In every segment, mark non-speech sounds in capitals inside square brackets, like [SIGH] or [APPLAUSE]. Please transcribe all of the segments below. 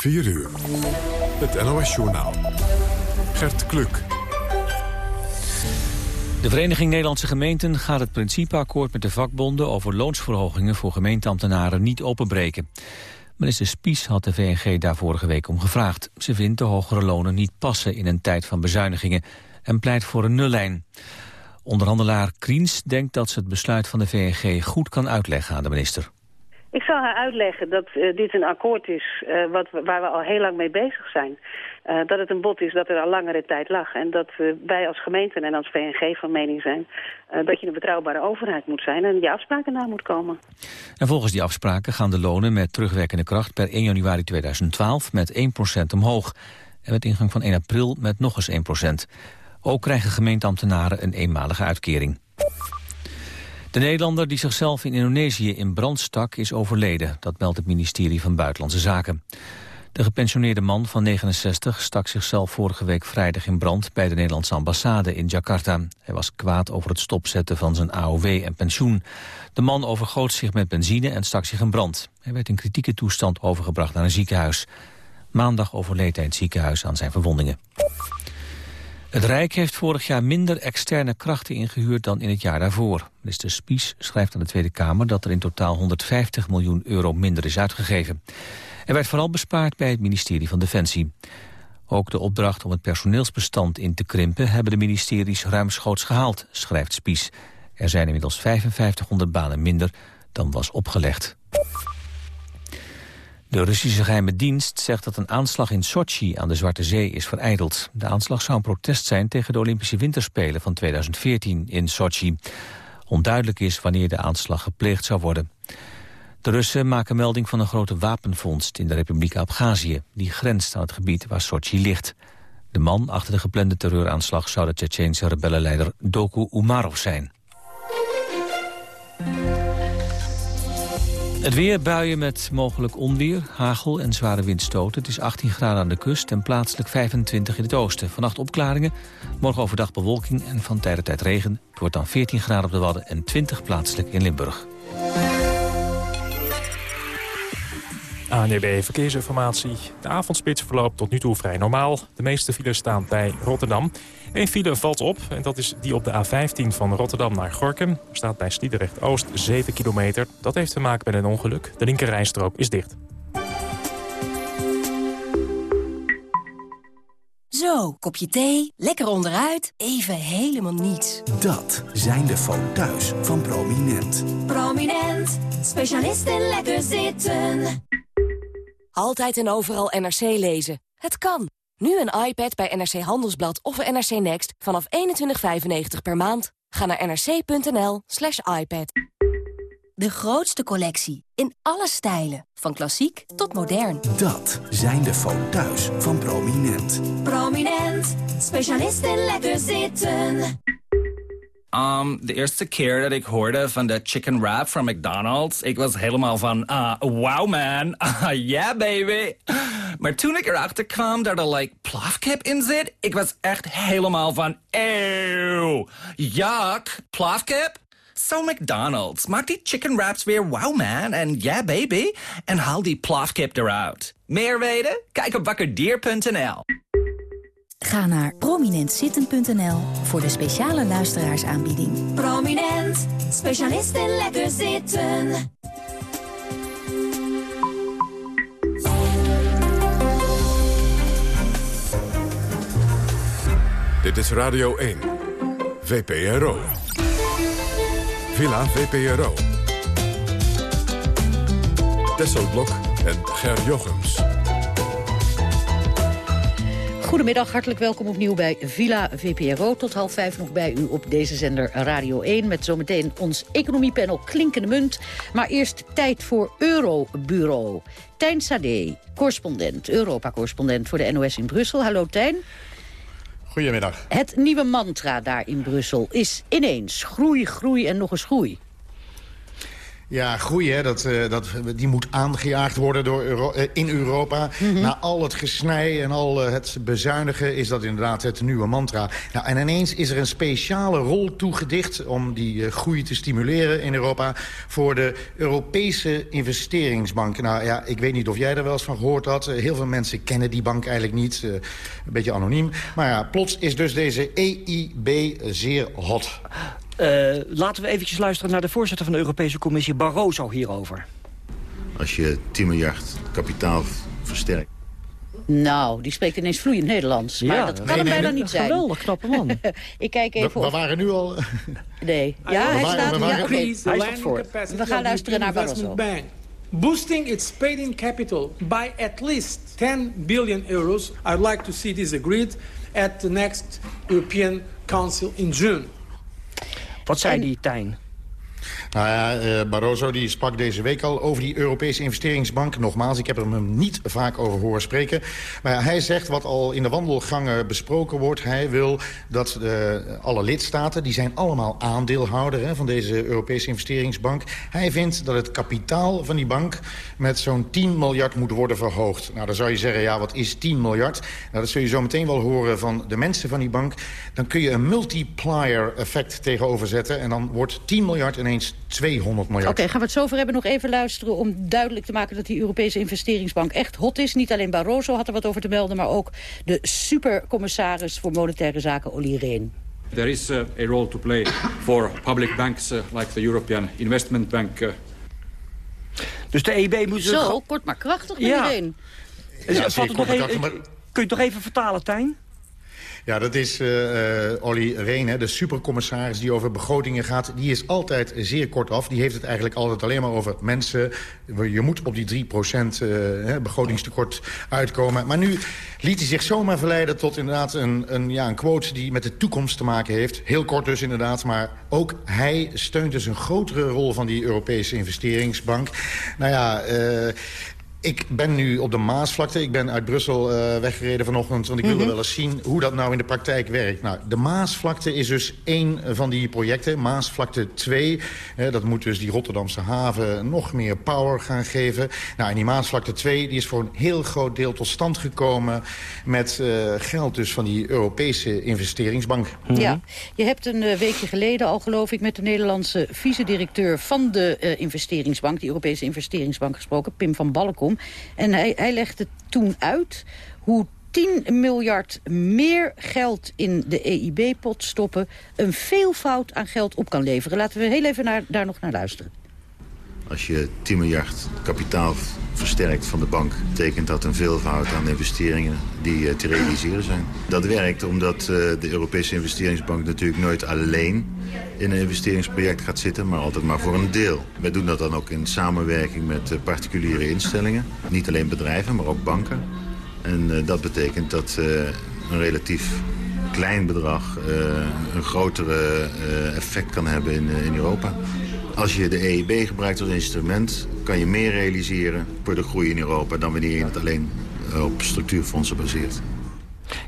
4 uur. Het NOS-journaal. Gert Kluk. De Vereniging Nederlandse Gemeenten gaat het principeakkoord met de vakbonden over loonsverhogingen voor gemeenteambtenaren niet openbreken. Minister Spies had de VNG daar vorige week om gevraagd. Ze vindt de hogere lonen niet passen in een tijd van bezuinigingen en pleit voor een nullijn. Onderhandelaar Kriens denkt dat ze het besluit van de VNG goed kan uitleggen aan de minister. Ik zal haar uitleggen dat uh, dit een akkoord is uh, wat, waar we al heel lang mee bezig zijn. Uh, dat het een bod is dat er al langere tijd lag. En dat wij als gemeente en als VNG van mening zijn... dat je een betrouwbare overheid moet zijn en die afspraken na moet komen. En volgens die afspraken gaan de lonen met terugwerkende kracht... per 1 januari 2012 met 1% omhoog. En met ingang van 1 april met nog eens 1%. Ook krijgen gemeenteambtenaren een eenmalige uitkering. De Nederlander die zichzelf in Indonesië in brand stak is overleden. Dat meldt het ministerie van Buitenlandse Zaken. De gepensioneerde man van 69 stak zichzelf vorige week vrijdag in brand bij de Nederlandse ambassade in Jakarta. Hij was kwaad over het stopzetten van zijn AOW en pensioen. De man overgoot zich met benzine en stak zich in brand. Hij werd in kritieke toestand overgebracht naar een ziekenhuis. Maandag overleed hij in het ziekenhuis aan zijn verwondingen. Het Rijk heeft vorig jaar minder externe krachten ingehuurd dan in het jaar daarvoor. Minister Spies schrijft aan de Tweede Kamer dat er in totaal 150 miljoen euro minder is uitgegeven. Er werd vooral bespaard bij het ministerie van Defensie. Ook de opdracht om het personeelsbestand in te krimpen hebben de ministeries ruimschoots gehaald, schrijft Spies. Er zijn inmiddels 5500 banen minder dan was opgelegd. De Russische geheime dienst zegt dat een aanslag in Sochi aan de Zwarte Zee is vereideld. De aanslag zou een protest zijn tegen de Olympische Winterspelen van 2014 in Sochi. Onduidelijk is wanneer de aanslag gepleegd zou worden. De Russen maken melding van een grote wapenvondst in de Republiek Abhazie. Die grenst aan het gebied waar Sochi ligt. De man achter de geplande terreuraanslag zou de Tsjetsjeense rebellenleider Doku Umarov zijn. Het weer, buien met mogelijk onweer, hagel en zware windstoten. Het is 18 graden aan de kust en plaatselijk 25 in het oosten. Vannacht opklaringen, morgen overdag bewolking en van tijd tot tijd regen. Het wordt dan 14 graden op de Wadden en 20 plaatselijk in Limburg. ANDB Verkeersinformatie. De avondspits verloopt tot nu toe vrij normaal. De meeste files staan bij Rotterdam. Eén file valt op en dat is die op de A15 van Rotterdam naar Gorkum. Er staat bij Sliedrecht-Oost 7 kilometer. Dat heeft te maken met een ongeluk. De linkerrijstrook is dicht. Zo, kopje thee, lekker onderuit, even helemaal niets. Dat zijn de foto's van Prominent. Prominent, specialist in lekker zitten. Altijd en overal NRC lezen. Het kan. Nu een iPad bij NRC Handelsblad of NRC Next vanaf 21,95 per maand. Ga naar nrc.nl slash iPad. De grootste collectie, in alle stijlen. Van klassiek tot modern. Dat zijn de foto's van Prominent. Prominent, specialist in lekker zitten. Um, de eerste keer dat ik hoorde van de chicken wrap van McDonald's... ik was helemaal van, uh, wow man, uh, [LAUGHS] yeah baby. Maar toen ik erachter kwam dat er like plafkip in zit... ik was echt helemaal van, eeuw, yuck, plafkip? So McDonald's, maak die chicken wraps weer wow man en yeah baby... en haal die plafkip eruit. Meer weten? Kijk op wakkerdier.nl. Ga naar prominentzitten.nl voor de speciale luisteraarsaanbieding. Prominent, specialist in lekker zitten. Dit is Radio 1, VPRO. Villa VPRO. Tesselblok en Ger Jochems. Goedemiddag, hartelijk welkom opnieuw bij Villa VPRO. Tot half vijf nog bij u op deze zender Radio 1... met zometeen ons economiepanel Klinkende Munt. Maar eerst tijd voor Eurobureau. Tijn Sade, correspondent, Europa-correspondent voor de NOS in Brussel. Hallo Tijn. Goedemiddag. Het nieuwe mantra daar in Brussel is ineens groei, groei en nog eens groei. Ja, groei, hè, dat, uh, dat, die moet aangejaagd worden door Euro uh, in Europa. Mm -hmm. Na al het gesnij en al uh, het bezuinigen is dat inderdaad het nieuwe mantra. Nou, en ineens is er een speciale rol toegedicht... om die groei te stimuleren in Europa... voor de Europese investeringsbank. Nou ja, ik weet niet of jij er wel eens van gehoord had. heel veel mensen kennen die bank eigenlijk niet. een beetje anoniem. Maar ja, plots is dus deze EIB zeer hot. Uh, laten we eventjes luisteren naar de voorzitter van de Europese Commissie, Barroso, hierover. Als je 10 miljard kapitaal versterkt... Nou, die spreekt ineens vloeiend Nederlands. Maar ja, dat kan nee, hem nee, bijna nee, niet zijn. Geweldig, knappe man. [LAUGHS] ik kijk even we, we waren nu al... nee. [LAUGHS] Ja, hij staat... We, ja, okay. hij staat voor. We gaan luisteren naar Barroso. Bank. Boosting its paid-in capital by at least 10 billion euros. I'd like to see this agreed at the next European Council in June. Wat zei en... die Tijn? Nou ja, uh, Barroso die sprak deze week al over die Europese investeringsbank. Nogmaals, ik heb hem niet vaak over horen spreken. Maar hij zegt wat al in de wandelgangen besproken wordt. Hij wil dat uh, alle lidstaten, die zijn allemaal aandeelhouder van deze Europese investeringsbank. Hij vindt dat het kapitaal van die bank met zo'n 10 miljard moet worden verhoogd. Nou, dan zou je zeggen, ja, wat is 10 miljard? Nou, dat zul je zo meteen wel horen van de mensen van die bank. Dan kun je een multiplier effect tegenover zetten. En dan wordt 10 miljard ineens 200 miljard. Oké, gaan we het zover hebben nog even luisteren... om duidelijk te maken dat die Europese investeringsbank echt hot is. Niet alleen Barroso had er wat over te melden... maar ook de supercommissaris voor monetaire zaken, Olly Rehn. There is uh, a role to play for public banks uh, like the European Investment Bank. Uh... Dus de EIB moet... Zo, kort maar krachtig, meneer ja. Rehn. Ja, Kun je toch even vertalen, Tijn? Ja, dat is uh, Olly Rehn, de supercommissaris die over begrotingen gaat. Die is altijd zeer kort af. Die heeft het eigenlijk altijd alleen maar over mensen. Je moet op die 3% uh, begrotingstekort uitkomen. Maar nu liet hij zich zomaar verleiden tot inderdaad een, een, ja, een quote... die met de toekomst te maken heeft. Heel kort dus inderdaad, maar ook hij steunt dus een grotere rol... van die Europese investeringsbank. Nou ja... ik ben nu op de Maasvlakte. Ik ben uit Brussel uh, weggereden vanochtend. Want ik wilde mm -hmm. wel eens zien hoe dat nou in de praktijk werkt. Nou, de Maasvlakte is dus één van die projecten. Maasvlakte 2. Eh, dat moet dus die Rotterdamse haven nog meer power gaan geven. Nou, en die Maasvlakte 2 die is voor een heel groot deel tot stand gekomen... met uh, geld dus van die Europese investeringsbank. Mm -hmm. Ja, je hebt een weekje geleden al, geloof ik... met de Nederlandse vice-directeur van de investeringsbank... die Europese investeringsbank gesproken, Pim van Balkom. En hij, hij legde toen uit hoe 10 miljard meer geld in de EIB-pot stoppen... een veelvoud aan geld op kan leveren. Laten we heel even naar, daar nog naar luisteren. Als je 10 miljard kapitaal versterkt van de bank... betekent dat een veelvoud aan investeringen die uh, te realiseren zijn. Dat werkt omdat uh, de Europese investeringsbank natuurlijk nooit alleen in een investeringsproject gaat zitten, maar altijd maar voor een deel. Wij doen dat dan ook in samenwerking met uh, particuliere instellingen. Niet alleen bedrijven, maar ook banken. En dat betekent dat een relatief klein bedrag een grotere effect kan hebben in Europa. Als je de EIB gebruikt als instrument, kan je meer realiseren voor de groei in Europa... dan wanneer je het alleen eh, op structuurfondsen baseert.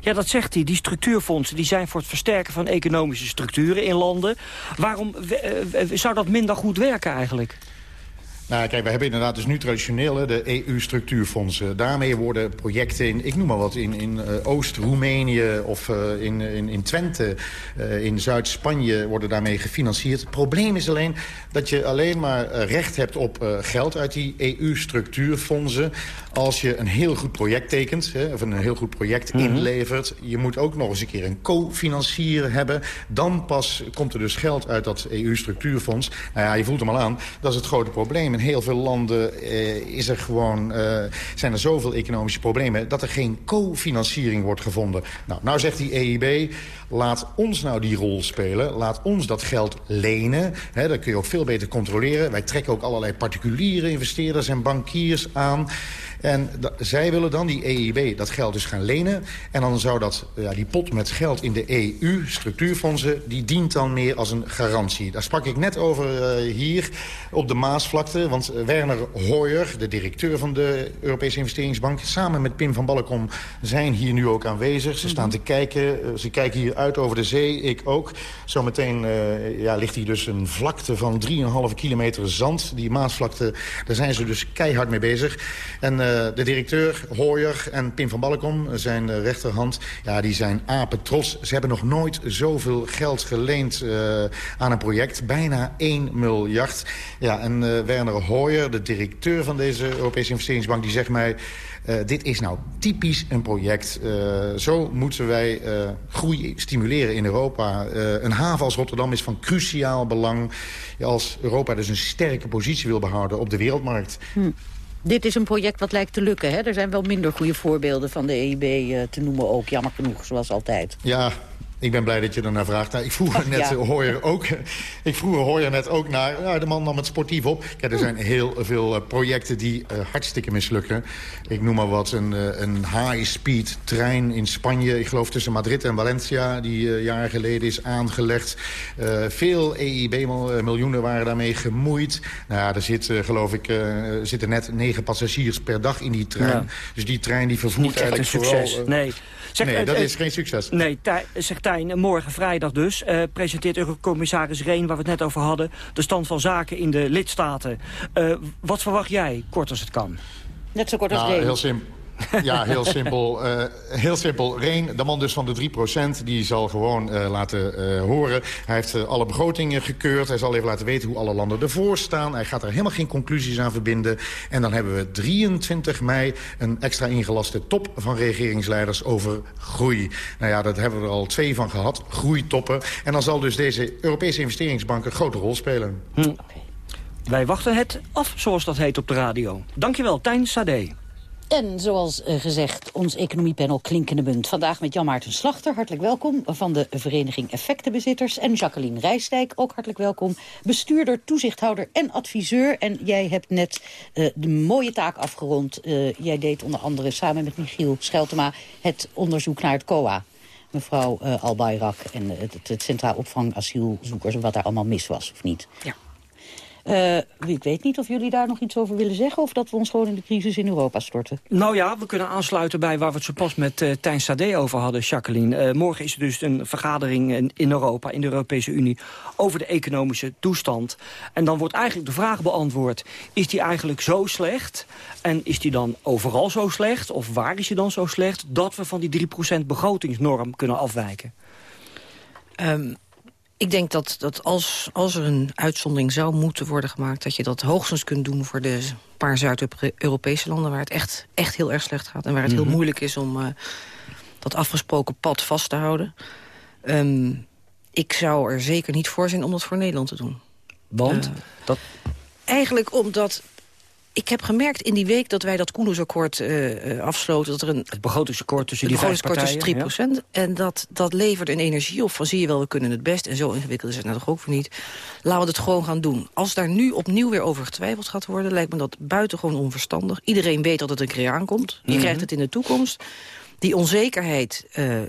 Ja, dat zegt hij. Die structuurfondsen die zijn voor het versterken van economische structuren in landen. Waarom eh, zou dat minder goed werken eigenlijk? Nou, kijk, we hebben inderdaad dus nu traditioneel de EU-structuurfondsen. Daarmee worden projecten in, ik noem maar wat, in, in uh, Oost-Roemenië of uh, in, in, in Twente, uh, in Zuid-Spanje worden daarmee gefinancierd. Het probleem is alleen dat je alleen maar recht hebt op geld uit die EU-structuurfondsen als je een heel goed project tekent, hè, of een heel goed project mm -hmm. inlevert. Je moet ook nog eens een keer een co-financier hebben. Dan pas komt er dus geld uit dat EU-structuurfonds. Nou ja, je voelt hem al aan, dat is het grote probleem. Heel veel landen eh, is er gewoon, uh, zijn er zoveel economische problemen... dat er geen co-financiering wordt gevonden. Nou, nou zegt die EIB, laat ons nou die rol spelen. Laat ons dat geld lenen. He, dat kun je ook veel beter controleren. Wij trekken ook allerlei particuliere investeerders en bankiers aan... En zij willen dan, die EIB, dat geld dus gaan lenen. En dan zou dat, ja, die pot met geld in de EU, structuurfondsen... die dient dan meer als een garantie. Daar sprak ik net over hier op de Maasvlakte. Want Werner Hoyer, de directeur van de Europese Investeringsbank... samen met Pim van Balkom zijn hier nu ook aanwezig. Ze staan te kijken. Ze kijken hier uit over de zee, ik ook. Zometeen uh, ja, ligt hier dus een vlakte van 3,5 kilometer zand. Die Maasvlakte, daar zijn ze dus keihard mee bezig. En uh, de directeur, Hoyer en Pim van Balkom, zijn rechterhand... ja, die zijn apen trots. Ze hebben nog nooit zoveel geld geleend aan een project. Bijna 1 miljard. Ja, en Werner Hoyer, de directeur van deze Europese investeringsbank... die zegt mij... Uh, dit is nou typisch een project. Uh, zo moeten wij uh, groei stimuleren in Europa. een haven als Rotterdam is van cruciaal belang... als Europa dus een sterke positie wil behouden op de wereldmarkt. Hm. Dit is een project wat lijkt te lukken. Hè? Er zijn wel minder goede voorbeelden van de EIB te noemen ook. Jammer genoeg, zoals altijd. Ja, ik ben blij dat je ernaar vraagt. Nou, ik vroeg [LAUGHS] net, ja. Hoyer ook, ik vroeg Hoyer net ook naar... Nou, de man nam het sportief op. Kijk, er zijn heel veel uh, projecten die uh, hartstikke mislukken. Ik noem maar wat, een, uh, een high-speed trein in Spanje. Ik geloof tussen Madrid en Valencia, die jaren geleden is aangelegd. veel EIB-miljoenen waren daarmee gemoeid. Nou ja, er zit, geloof ik, zitten net negen passagiers per dag in die trein. Ja. Dus die trein die vervoert eigenlijk succes. vooral... nee. Zeg, nee, dat is geen succes. Nee, zegt Morgen vrijdag dus... Uh, presenteert Eurocommissaris Reen, waar we het net over hadden... de stand van zaken in de lidstaten. Uh, wat verwacht jij, kort als het kan? Net zo kort als nou, Reen. Heel simpel. [LAUGHS] Ja, heel simpel. Uh, heel simpel. Reen, de man dus van de 3%, die zal gewoon uh, laten uh, horen. Hij heeft alle begrotingen gekeurd. Hij zal even laten weten hoe alle landen ervoor staan. Hij gaat er helemaal geen conclusies aan verbinden. En dan hebben we 23 mei een extra ingelaste top van regeringsleiders over groei. Nou ja, dat hebben we er al twee van gehad. Groeitoppen. En dan zal dus deze Europese investeringsbank een grote rol spelen. Hm. Wij wachten het af, zoals dat heet op de radio. Dankjewel, Tijn Sade. En zoals gezegd, ons economiepanel Klinkende Munt. Vandaag met Jan-Maarten Slachter, hartelijk welkom. Van de Vereniging Effectenbezitters. En Jacqueline Rijsdijk, ook hartelijk welkom. Bestuurder, toezichthouder en adviseur. En jij hebt net uh, de mooie taak afgerond. Uh, jij deed onder andere samen met Michiel Scheltema... het onderzoek naar het COA mevrouw uh, Albayrak en het, het Centraal Opvang Asielzoekers... wat daar allemaal mis was, of niet? Ja. Uh, ik weet niet of jullie daar nog iets over willen zeggen... of dat we ons gewoon in de crisis in Europa storten. Nou ja, we kunnen aansluiten bij waar we het zo pas met uh, Tijn Sade over hadden, Jacqueline. Uh, morgen is er dus een vergadering in, in Europa, in de Europese Unie... over de economische toestand. En dan wordt eigenlijk de vraag beantwoord... is die eigenlijk zo slecht? En is die dan overal zo slecht? Of waar is die dan zo slecht? Dat we van die 3% begrotingsnorm kunnen afwijken? Um, ik denk dat, dat als, als er een uitzondering zou moeten worden gemaakt... dat je dat hoogstens kunt doen voor de paar Zuid-Europese landen... waar het echt, echt heel erg slecht gaat en waar het heel Mhm. moeilijk is... om uh, dat afgesproken pad vast te houden. Um, ik zou er zeker niet voor zijn om dat voor Nederland te doen. Want? Uh, dat... Eigenlijk omdat ik heb gemerkt in die week dat wij dat Koendersakkoord uh, afsloten... dat er een het begrotingsakkoord tussen die vijf partijen. tussen 3 ja. En dat, dat levert een energie op van zie je wel, we kunnen het best. En zo ingewikkeld is het nou toch ook weer niet. Laten we het gewoon gaan doen. Als daar nu opnieuw weer over getwijfeld gaat worden... lijkt me dat buitengewoon onverstandig. Iedereen weet dat het een keer aankomt. Je mm -hmm. krijgt het in de toekomst. Die onzekerheid uh,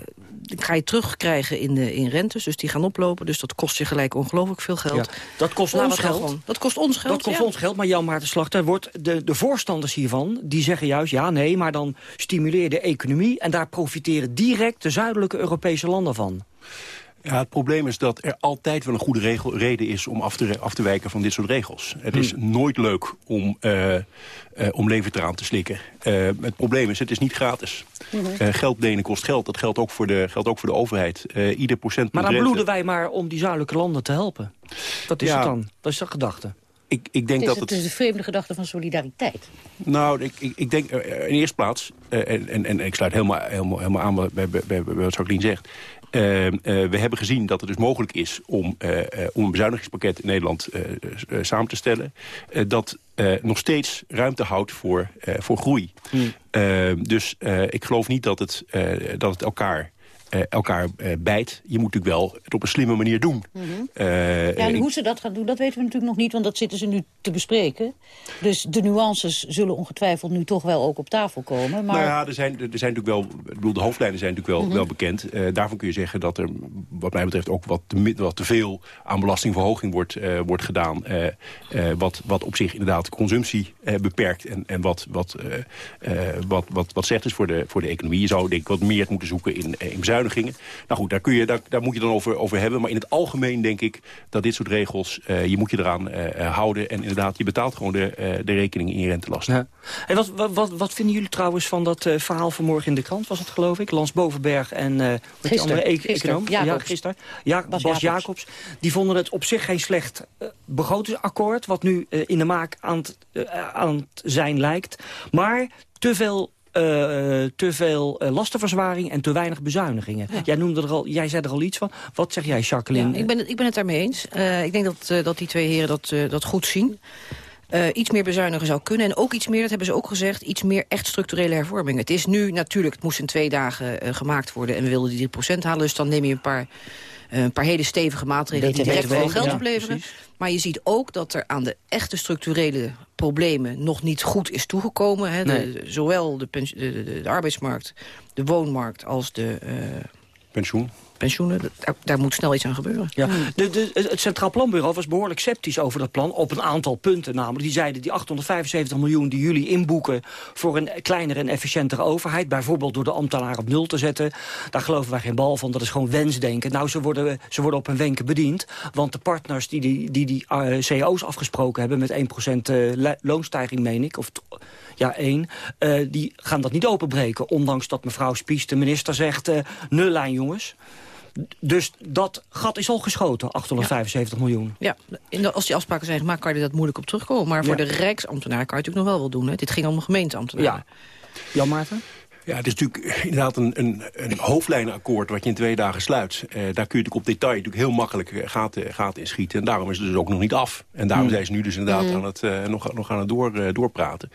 ga je terugkrijgen in, de, in rentes. Dus die gaan oplopen. Dus dat kost je gelijk ongelooflijk veel geld. Ja, dat kost ons geld. Gewoon, dat kost ons geld, Dat kost ja. ons geld, maar Jan Maarten Slachter wordt de, de voorstanders hiervan... die zeggen juist, ja, nee, maar dan stimuleer de economie... en daar profiteren direct de zuidelijke Europese landen van. Ja, het probleem is dat er altijd wel een goede regel, reden is om af te, af te wijken van dit soort regels. Het is Hmm. nooit leuk om, uh, uh, om levertraan te slikken. Uh, het probleem is, het is niet gratis. Mhm. geld lenen kost geld. Dat geldt ook voor de, geldt ook voor de overheid. ieder procent Maar dan rente... bloeden wij maar om die zuidelijke landen te helpen. Dat is Ja. het dan. Dat is de gedachte. Ik, ik denk Het is, dat het is de vreemde gedachte van solidariteit. Nou, ik, ik, ik denk in eerste plaats, en, en, en ik sluit helemaal, helemaal, helemaal aan bij, bij, bij, bij wat Jacqueline zegt... Uh, we hebben gezien dat het dus mogelijk is om, om een bezuinigingspakket in Nederland samen te stellen... dat nog steeds ruimte houdt voor, voor groei. Hmm. dus ik geloof niet dat het, dat het elkaar elkaar bijt. Je moet natuurlijk wel het op een slimme manier doen. Mhm. ja, en hoe ze dat gaan doen, dat weten we natuurlijk nog niet... want dat zitten ze nu te bespreken. Dus de nuances zullen ongetwijfeld nu toch wel ook op tafel komen. Maar... Nou ja, er zijn, er zijn natuurlijk wel... Ik bedoel, de hoofdlijnen zijn natuurlijk wel, mhm. wel bekend. daarvan kun je zeggen dat er, wat mij betreft... ook wat te, wat te veel aan belastingverhoging wordt, wordt gedaan. wat, wat op zich inderdaad consumptie beperkt... en, en wat, wat, wat, wat, wat slecht is voor de, voor de economie. Je zou denk ik wat meer moeten zoeken in, in bezuinigingen. Nou goed, daar, kun je, daar, daar moet je dan over, over hebben. Maar in het algemeen denk ik dat dit soort regels... Uh, je moet je eraan uh, houden. En inderdaad, je betaalt gewoon de, uh, de rekening in je rentelasten. Ja. En wat, wat, wat, wat, vinden jullie trouwens van dat verhaal vanmorgen in de krant? Was het geloof ik? Lans Bovenberg en uh, die andere e econoom? Ja, gisteren. Ja, Bas, Bas Jacobs. Die vonden het op zich geen slecht begrotingsakkoord... wat nu in de maak aan aan het zijn lijkt. Maar te veel te veel uh, lastenverzwaring en te weinig bezuinigingen. Jij, noemde er al, jij zei er al iets van. Wat zeg jij, Jacqueline? Ja, ik, ben het, ik ben het daarmee eens. Ik denk dat, dat die twee heren dat, dat goed zien. Uh, iets meer bezuinigen zou kunnen. En ook iets meer, dat hebben ze ook gezegd, iets meer echt structurele hervormingen. Het is nu natuurlijk, het moest in twee dagen uh, gemaakt worden... en we wilden die 3% halen, dus dan neem je een paar eh, een paar hele stevige maatregelen die direct veel geld opleveren. Maar je ziet ook dat er aan de echte structurele problemen nog niet goed is toegekomen. Hè. De, zowel de, de, de, de, arbeidsmarkt, de woonmarkt als de... Uh, Pensioen pensioenen, daar, daar, moet snel iets aan gebeuren. Ja. De, de, het Centraal Planbureau was behoorlijk sceptisch over dat plan... op een aantal punten namelijk. Die zeiden die 875 miljoen die jullie inboeken... voor een kleinere en efficiëntere overheid... bijvoorbeeld door de ambtenaar op nul te zetten... daar geloven wij geen bal van, dat is gewoon wensdenken. Nou, ze worden, ze worden op hun wenken bediend. Want de partners die die, die, die uh, CO's afgesproken hebben... met 1% uh, loonstijging, meen ik... of ja, één, uh, die gaan dat niet openbreken. Ondanks dat mevrouw Spies, de minister, zegt... Nullijn, jongens. Dus dat gat is al geschoten, 875 miljoen. Ja, als die afspraken zijn gemaakt, kan je dat moeilijk op terugkomen. Maar voor de rijksambtenaar kan je natuurlijk nog wel wel doen. Hè? Dit ging om de gemeenteambtenaar. Ja. Jan Maarten? Ja, het is natuurlijk inderdaad een, een, een hoofdlijnenakkoord wat je in twee dagen sluit. Uh, daar kun je natuurlijk op detail natuurlijk heel makkelijk eh, gaten, gaten in schieten. En daarom is het dus ook nog niet af. En daarom hmm. zijn ze nu dus inderdaad hmm. aan het, uh, nog, nog aan het door, doorpraten.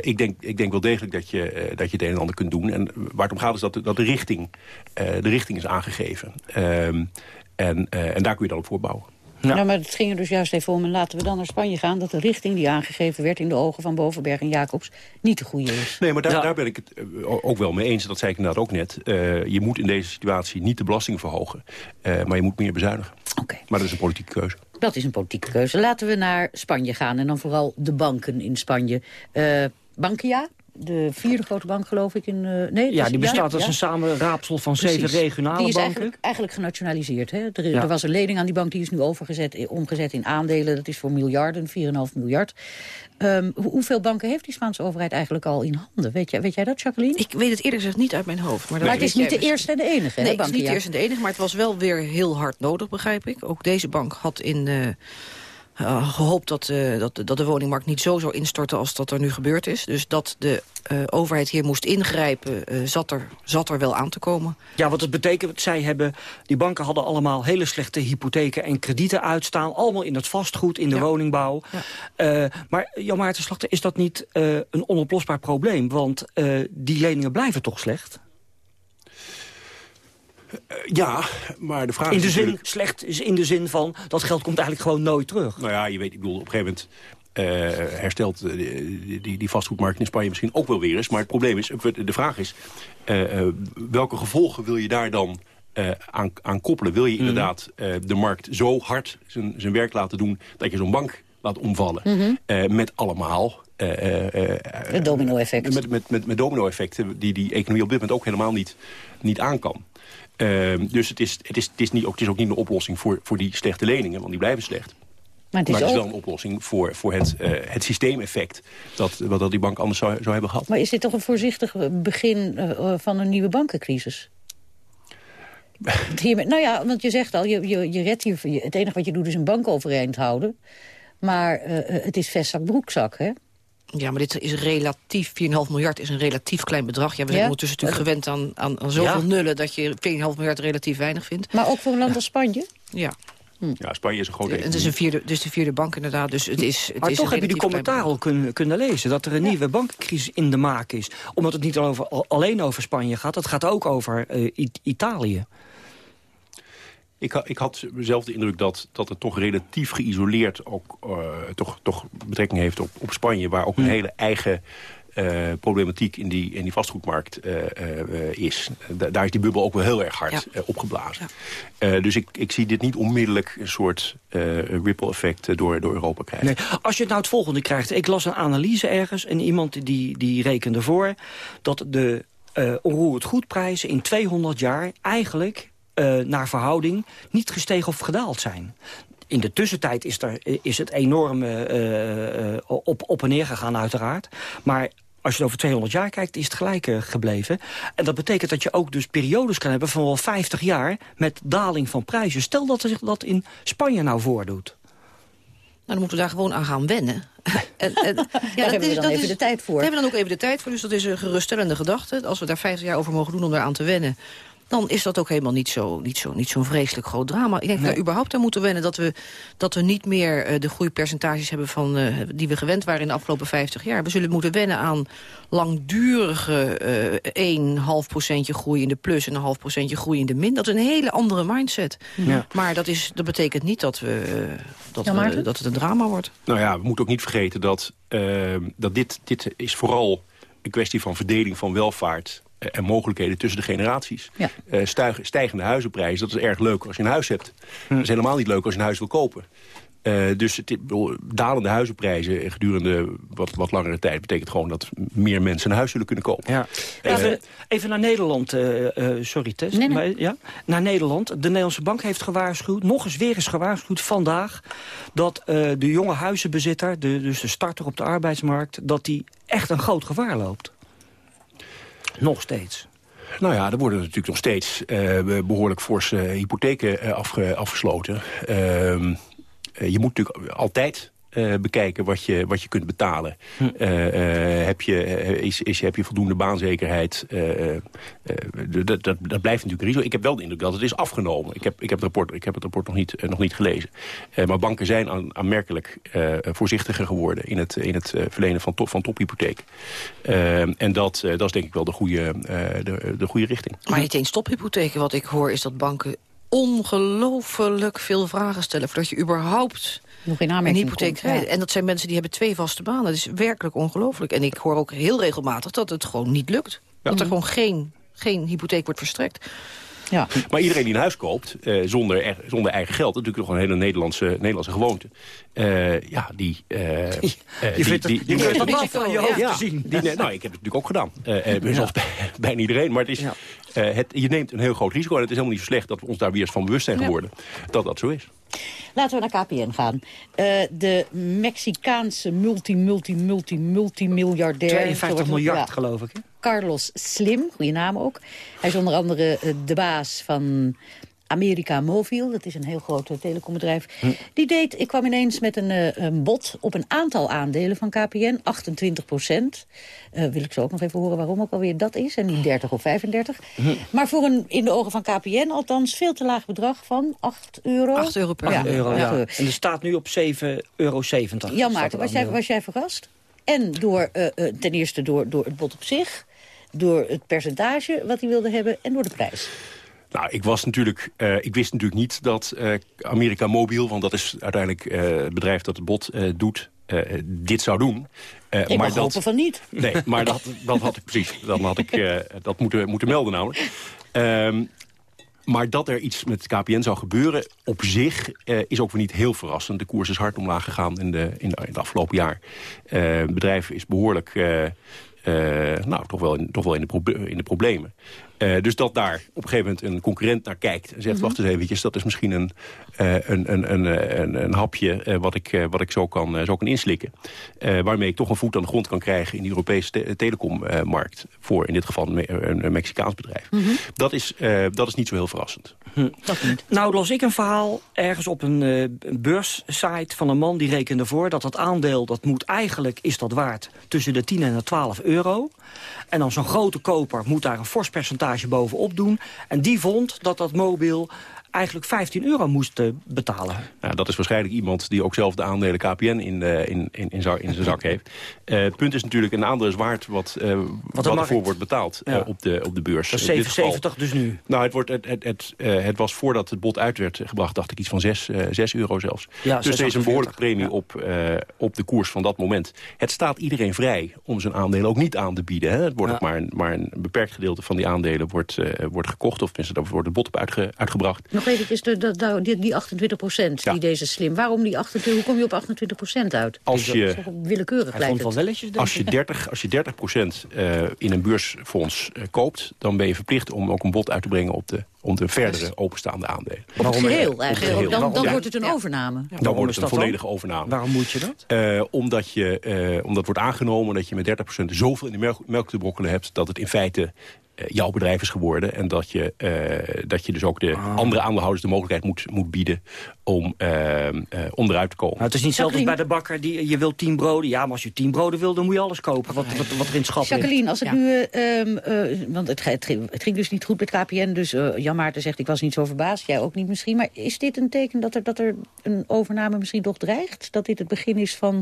ik, denk, ik denk wel degelijk dat je, dat je het een en ander kunt doen. En waar het om gaat is dat de, dat de, richting, de richting is aangegeven. Ehm, en, en daar kun je dan op voorbouwen. Ja. Nou, maar het ging er dus juist even om, en laten we dan naar Spanje gaan... dat de richting die aangegeven werd in de ogen van Bovenberg en Jacobs... niet de goede is. Nee, maar daar, daar ben ik het eh, ook wel mee eens. Dat zei ik inderdaad ook net. Uh, je moet in deze situatie niet de belasting verhogen. Uh, maar je moet meer bezuinigen. Oké. Maar dat is een politieke keuze. Dat is een politieke keuze. Laten we naar Spanje gaan. En dan vooral de banken in Spanje. Uh, Bankia, de vierde grote bank, geloof ik. In, uh, nee, ja, die bestaat als een samenraapsel van zeven regionale banken. Die is Eigenlijk, eigenlijk genationaliseerd. Hè? Er, er, was een lening aan die bank, die is nu overgezet, eh, omgezet in aandelen. Dat is voor miljarden, 4,5 miljard. Um, hoeveel banken heeft die Spaanse overheid eigenlijk al in handen? Weet jij, weet jij dat, Jacqueline? Ik weet het eerder gezegd niet uit mijn hoofd. Maar, maar het is niet de eerste en de enige, Nee, het is niet de eerste en de enige, maar het was wel weer heel hard nodig, begrijp ik. Ook deze bank had in... Uh, uh, gehoopt dat, uh, dat, dat de woningmarkt niet zo zou instorten als dat er nu gebeurd is. Dus dat de uh, overheid hier moest ingrijpen, zat, er, zat er wel aan te komen. Ja, wat het betekent, zij hebben, die banken hadden allemaal hele slechte hypotheken en kredieten uitstaan. Allemaal in het vastgoed, in de woningbouw. Ja. maar Jan Maarten Slachter, is dat niet een onoplosbaar probleem? Want die leningen blijven toch slecht? Uh, ja, maar de vraag in de is zin, Slecht is in de zin van, dat geld komt eigenlijk gewoon nooit terug. Nou ja, je weet, ik bedoel, op een gegeven moment... Uh, herstelt uh, die, die, die, vastgoedmarkt in Spanje misschien ook wel weer eens. Maar het probleem is, de vraag is, uh, welke gevolgen wil je daar dan aan, aan, koppelen? Wil je mhm. inderdaad de markt zo hard zijn werk laten doen... dat je zo'n bank laat omvallen? Mm -hmm. met allemaal het domino-effect. Met, met, met, met domino-effecten die die economie op dit moment ook helemaal niet, niet aan kan. Uh, dus het is, het, is, het, is niet, ook, het is ook niet een oplossing voor, voor die slechte leningen, want die blijven slecht. Maar het is, maar het is wel een oplossing voor, voor het, uh, het systeemeffect dat, wat die bank anders zou, zou hebben gehad. Maar is dit toch een voorzichtig begin uh, van een nieuwe bankencrisis? [LAUGHS] Hiermee, nou ja, want je zegt al, je, je, je redt hier, het enige wat je doet is een bank overeind houden. Maar uh, het is vestzak broekzak, hè? Ja, maar dit is relatief, 4,5 miljard is een relatief klein bedrag. Ja, we zijn ondertussen natuurlijk gewend aan, aan, aan zoveel nullen... dat je 4,5 miljard relatief weinig vindt. Maar ook voor een land als Spanje? Ja. Ja, Spanje is een grote Het is een vierde, dus de vierde bank inderdaad. Dus het is, het maar is toch heb je die relatief commentaar al kunnen, kunnen lezen... dat er een nieuwe bankencrisis in de maak is. Omdat het niet over, alleen over Spanje gaat. Het gaat ook over uh, Italië. Ik, ik, had zelf de indruk dat, dat het toch relatief geïsoleerd... ook uh, toch, toch betrekking heeft op, op Spanje... waar ook een Hmm. hele eigen uh, problematiek in die, in die vastgoedmarkt uh, uh, is. Da daar is die bubbel ook wel heel erg hard ja. opgeblazen. Ja. dus ik, ik zie dit niet onmiddellijk een soort ripple effect door, door Europa krijgen. Nee. Als je het nou het volgende krijgt. Ik las een analyse ergens en iemand die, die rekende voor... dat de onroerend goedprijzen in 200 jaar eigenlijk naar verhouding niet gestegen of gedaald zijn. In de tussentijd is, er, is het enorm uh, uh, op, op en neer gegaan uiteraard. Maar als je het over 200 jaar kijkt, is het gelijk uh, gebleven. En dat betekent dat je ook dus periodes kan hebben van wel 50 jaar... met daling van prijzen. Stel dat zich dat in Spanje nou voordoet. Nou, dan moeten we daar gewoon aan gaan wennen. en, [LAUGHS] en, ja, daar hebben we dan even is, de tijd voor. Daar hebben we dan ook even de tijd voor, dus dat is een geruststellende gedachte. Als we daar 50 jaar over mogen doen om daaraan te wennen dan is dat ook helemaal niet zo'n niet zo, niet zo'n vreselijk groot drama. Ik denk nee. dat we überhaupt aan moeten wennen dat we, dat we niet meer uh, de groeipercentages hebben van, uh, die we gewend waren in de afgelopen 50 jaar. We zullen moeten wennen aan langdurige uh, 1,5 procentje groei in de plus en een half procentje groei in de min. Dat is een hele andere mindset. Ja. Maar dat, is, dat betekent niet dat, we, dat, ja, we, dat het een drama wordt. Nou ja, we moeten ook niet vergeten dat, dat dit, dit is vooral een kwestie van verdeling van welvaart en mogelijkheden tussen de generaties. Ja. Uh, stuig, stijgende huizenprijzen, dat is erg leuk als je een huis hebt. Hm. Dat is helemaal niet leuk als je een huis wil kopen. Uh, dus het, dalende huizenprijzen gedurende wat, wat langere tijd... betekent gewoon dat meer mensen een huis zullen kunnen kopen. Ja. Even, uh, even naar Nederland, uh, sorry Tess. Nee, nee. Maar, ja? Naar Nederland. De Nederlandse Bank heeft gewaarschuwd, nog eens weer eens gewaarschuwd vandaag... dat de jonge huizenbezitter, de, dus de starter op de arbeidsmarkt... dat die echt een groot gevaar loopt. Nog steeds. Nou ja, er worden natuurlijk nog steeds uh, behoorlijk forse hypotheken afge, afgesloten. Uh, je moet natuurlijk altijd uh, bekijken wat je, wat je kunt betalen. Hm. Uh, uh, heb, je, is, is, heb je voldoende baanzekerheid? dat, dat, dat blijft natuurlijk een risico. Ik heb wel de indruk dat het is afgenomen. Ik heb, ik heb, het, rapport, ik heb het rapport nog niet, nog niet gelezen. maar banken zijn aan, aanmerkelijk voorzichtiger geworden... in het, in het verlenen van, top, van tophypotheek. en dat, dat is denk ik wel de goede, de, de goede richting. Maar niet eens tophypotheken. Wat ik hoor is dat banken ongelooflijk veel vragen stellen... voordat je überhaupt nog in een hypotheek krijgt. Ja. En dat zijn mensen die hebben twee vaste banen. Dat is werkelijk ongelooflijk. En ik hoor ook heel regelmatig dat het gewoon niet lukt. Ja. Dat er gewoon geen, geen hypotheek wordt verstrekt. Ja. Maar iedereen die een huis koopt, uh, zonder, zonder eigen geld... dat is natuurlijk nog een hele Nederlandse, Nederlandse gewoonte. Uh, ja, die... [LAUGHS] Uh, je vindt die, die, die, dat van je hoofd ja, te zien. Die, nou, ik heb het natuurlijk ook gedaan. Ja. Zoals bij, bijna iedereen. Maar het is, ja. het, je neemt een heel groot risico. En het is helemaal niet zo slecht dat we ons daar weer eens van bewust zijn geworden. Dat dat zo is. Laten we naar KPN gaan. Uh, de Mexicaanse multi, multi, multi, multimiljardair... 52 miljard, ja, geloof ik. Hè? Carlos Slim, goede naam ook. Hij is onder andere uh, de baas van America Mobil. Dat is een heel groot uh, telecombedrijf. Hm. Die deed, ik kwam ineens met een, uh, een bod op een aantal aandelen van KPN. 28 procent. Uh, wil ik zo ook nog even horen waarom ook alweer dat is. En niet 30 of 35. Hm. Maar voor een, in de ogen van KPN althans, veel te laag bedrag van 8 euro. 8 euro per ja, euro, ja. En er staat nu op 7,70 euro. Ja, Maarten, was jij, was jij verrast? En door, ten eerste door, door het bod op zich... door het percentage wat hij wilde hebben en door de prijs. Nou, ik, was natuurlijk, uh, ik wist natuurlijk niet dat uh, Amerika Mobiel... want dat is uiteindelijk uh, het bedrijf dat het bot doet, dit zou doen. ik maar dat, van niet. Nee, maar dat, dat had ik precies. Dan had ik dat moeten, moeten melden namelijk. Um, maar dat er iets met KPN zou gebeuren op zich is ook weer niet heel verrassend. De koers is hard omlaag gegaan in, de, in, de, in het afgelopen jaar. Het bedrijf is behoorlijk... Nou, toch wel in, toch wel in, de, in de problemen. Uh, dus dat daar op een gegeven moment een concurrent naar kijkt... en zegt, mm -hmm. wacht eens eventjes, dat is misschien een, uh, een, een, een, een, een hapje... Uh, wat, ik, wat ik zo kan, zo kan inslikken. waarmee ik toch een voet aan de grond kan krijgen... in die Europese te telekommarkt. voor in dit geval een, een Mexicaans bedrijf. Mm -hmm. dat, is, dat is niet zo heel verrassend. Hm. Nou las ik een verhaal ergens op een beurssite van een man... die rekende voor dat dat aandeel, dat moet eigenlijk, is dat waard... tussen de 10 en de 12 euro. En dan zo'n grote koper moet daar een fors percentage bovenop doen. En die vond dat dat mobiel eigenlijk 15 euro moest betalen. Nou, dat is waarschijnlijk iemand die ook zelf de aandelen KPN in, uh, in, in, in, in zijn zak heeft. Uh, het punt is natuurlijk, een aandeel is waard wat, uh, wat, wat ervoor wordt betaald ja. op, de, op de beurs. Dat is 77 dus nu. Nou, het, wordt, het, het, het, het, was voordat het bod uit werd gebracht, dacht ik iets van 6, 6 euro zelfs. Ja, dus er is een behoorlijke premie ja. op, op de koers van dat moment. Het staat iedereen vrij om zijn aandelen ook niet aan te bieden. Hè. Het wordt ook maar, een, maar een beperkt gedeelte van die aandelen wordt, wordt gekocht. Of tenminste, daar wordt het bod op uitge, uitgebracht. Nog even, de, de, die, die 28 procent, die deze slim. Waarom die 28, hoe kom je op 28 procent uit? Als je, willekeurig lijkt welletjes, als je 30, als je 30 procent uh, in een beursfonds uh, koopt... dan ben je verplicht om ook een bod uit te brengen op de, om de verdere openstaande aandelen. Op het geheel eigenlijk? Geheel. Dan, dan wordt het een overname? Ja. Dan wordt het een volledige dan? overname. Waarom moet je dat? Uh, omdat, je, omdat wordt aangenomen dat je met 30 procent zoveel in de melk, melk te brokkelen hebt... dat het in feite eh, jouw bedrijf is geworden. En dat je, uh, dat je dus ook de ah. andere aandeelhouders de mogelijkheid moet, moet bieden om uh, uh, eruit te komen. Nou, het is niet zelfs als bij de bakker, die, je wil tien broden. Ja, maar als je tien broden wil, dan moet je alles kopen wat, wat, wat er in het schap Jacqueline, als het nu... Um, want het, het, ging, het ging dus niet goed met KPN, dus Jan Maarten zegt... ik was niet zo verbaasd, jij ook niet misschien. Maar is dit een teken dat er, dat er een overname misschien toch dreigt? Dat dit het begin is van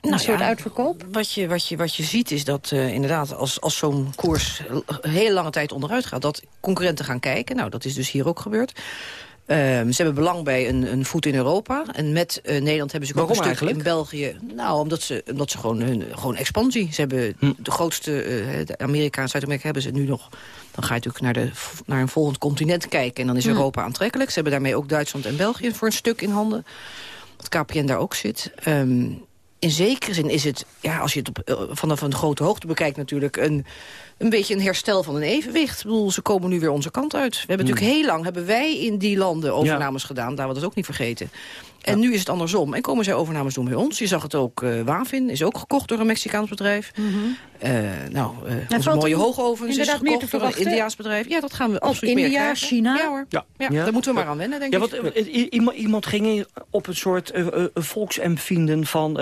een nou soort ja, uitverkoop? Wat je, wat, je, wat je ziet is dat uh, inderdaad als, als zo'n koers hele lange tijd onderuit gaat... dat concurrenten gaan kijken. Nou, dat is dus hier ook gebeurd. Um, ze hebben belang bij een, een voet in Europa. En met uh, Nederland hebben ze ook een stuk eigenlijk? in België. Nou, omdat ze, omdat ze gewoon hun gewoon expansie. Ze hebben hm. de grootste, uh, de Amerika en Zuid-Amerika hebben ze nu nog. Dan ga je natuurlijk naar, de, naar een volgend continent kijken. En dan is hm. Europa aantrekkelijk. Ze hebben daarmee ook Duitsland en België voor een stuk in handen. Wat KPN daar ook zit. Um, in zekere zin is het, ja, als je het op, eh, vanaf een grote hoogte bekijkt natuurlijk... Een, een beetje een herstel van een evenwicht. Ik bedoel, ze komen nu weer onze kant uit. We hebben hmm. natuurlijk heel lang, hebben wij in die landen overnames gedaan. Daar we dat ook niet vergeten. En nu is het andersom. En komen zij overnames doen bij ons. Je zag het ook, uh, Wavin is ook gekocht door een Mexicaans bedrijf. Mm -hmm. uh, nou, uh, onze mooie hoogovens is gekocht door een Indiaas bedrijf. Ja, dat gaan we absoluut India, meer China? Ja hoor. Ja. ja. daar moeten we maar aan wennen, denk ja, ik. Want, iemand, iemand ging op een soort volksempvinden van...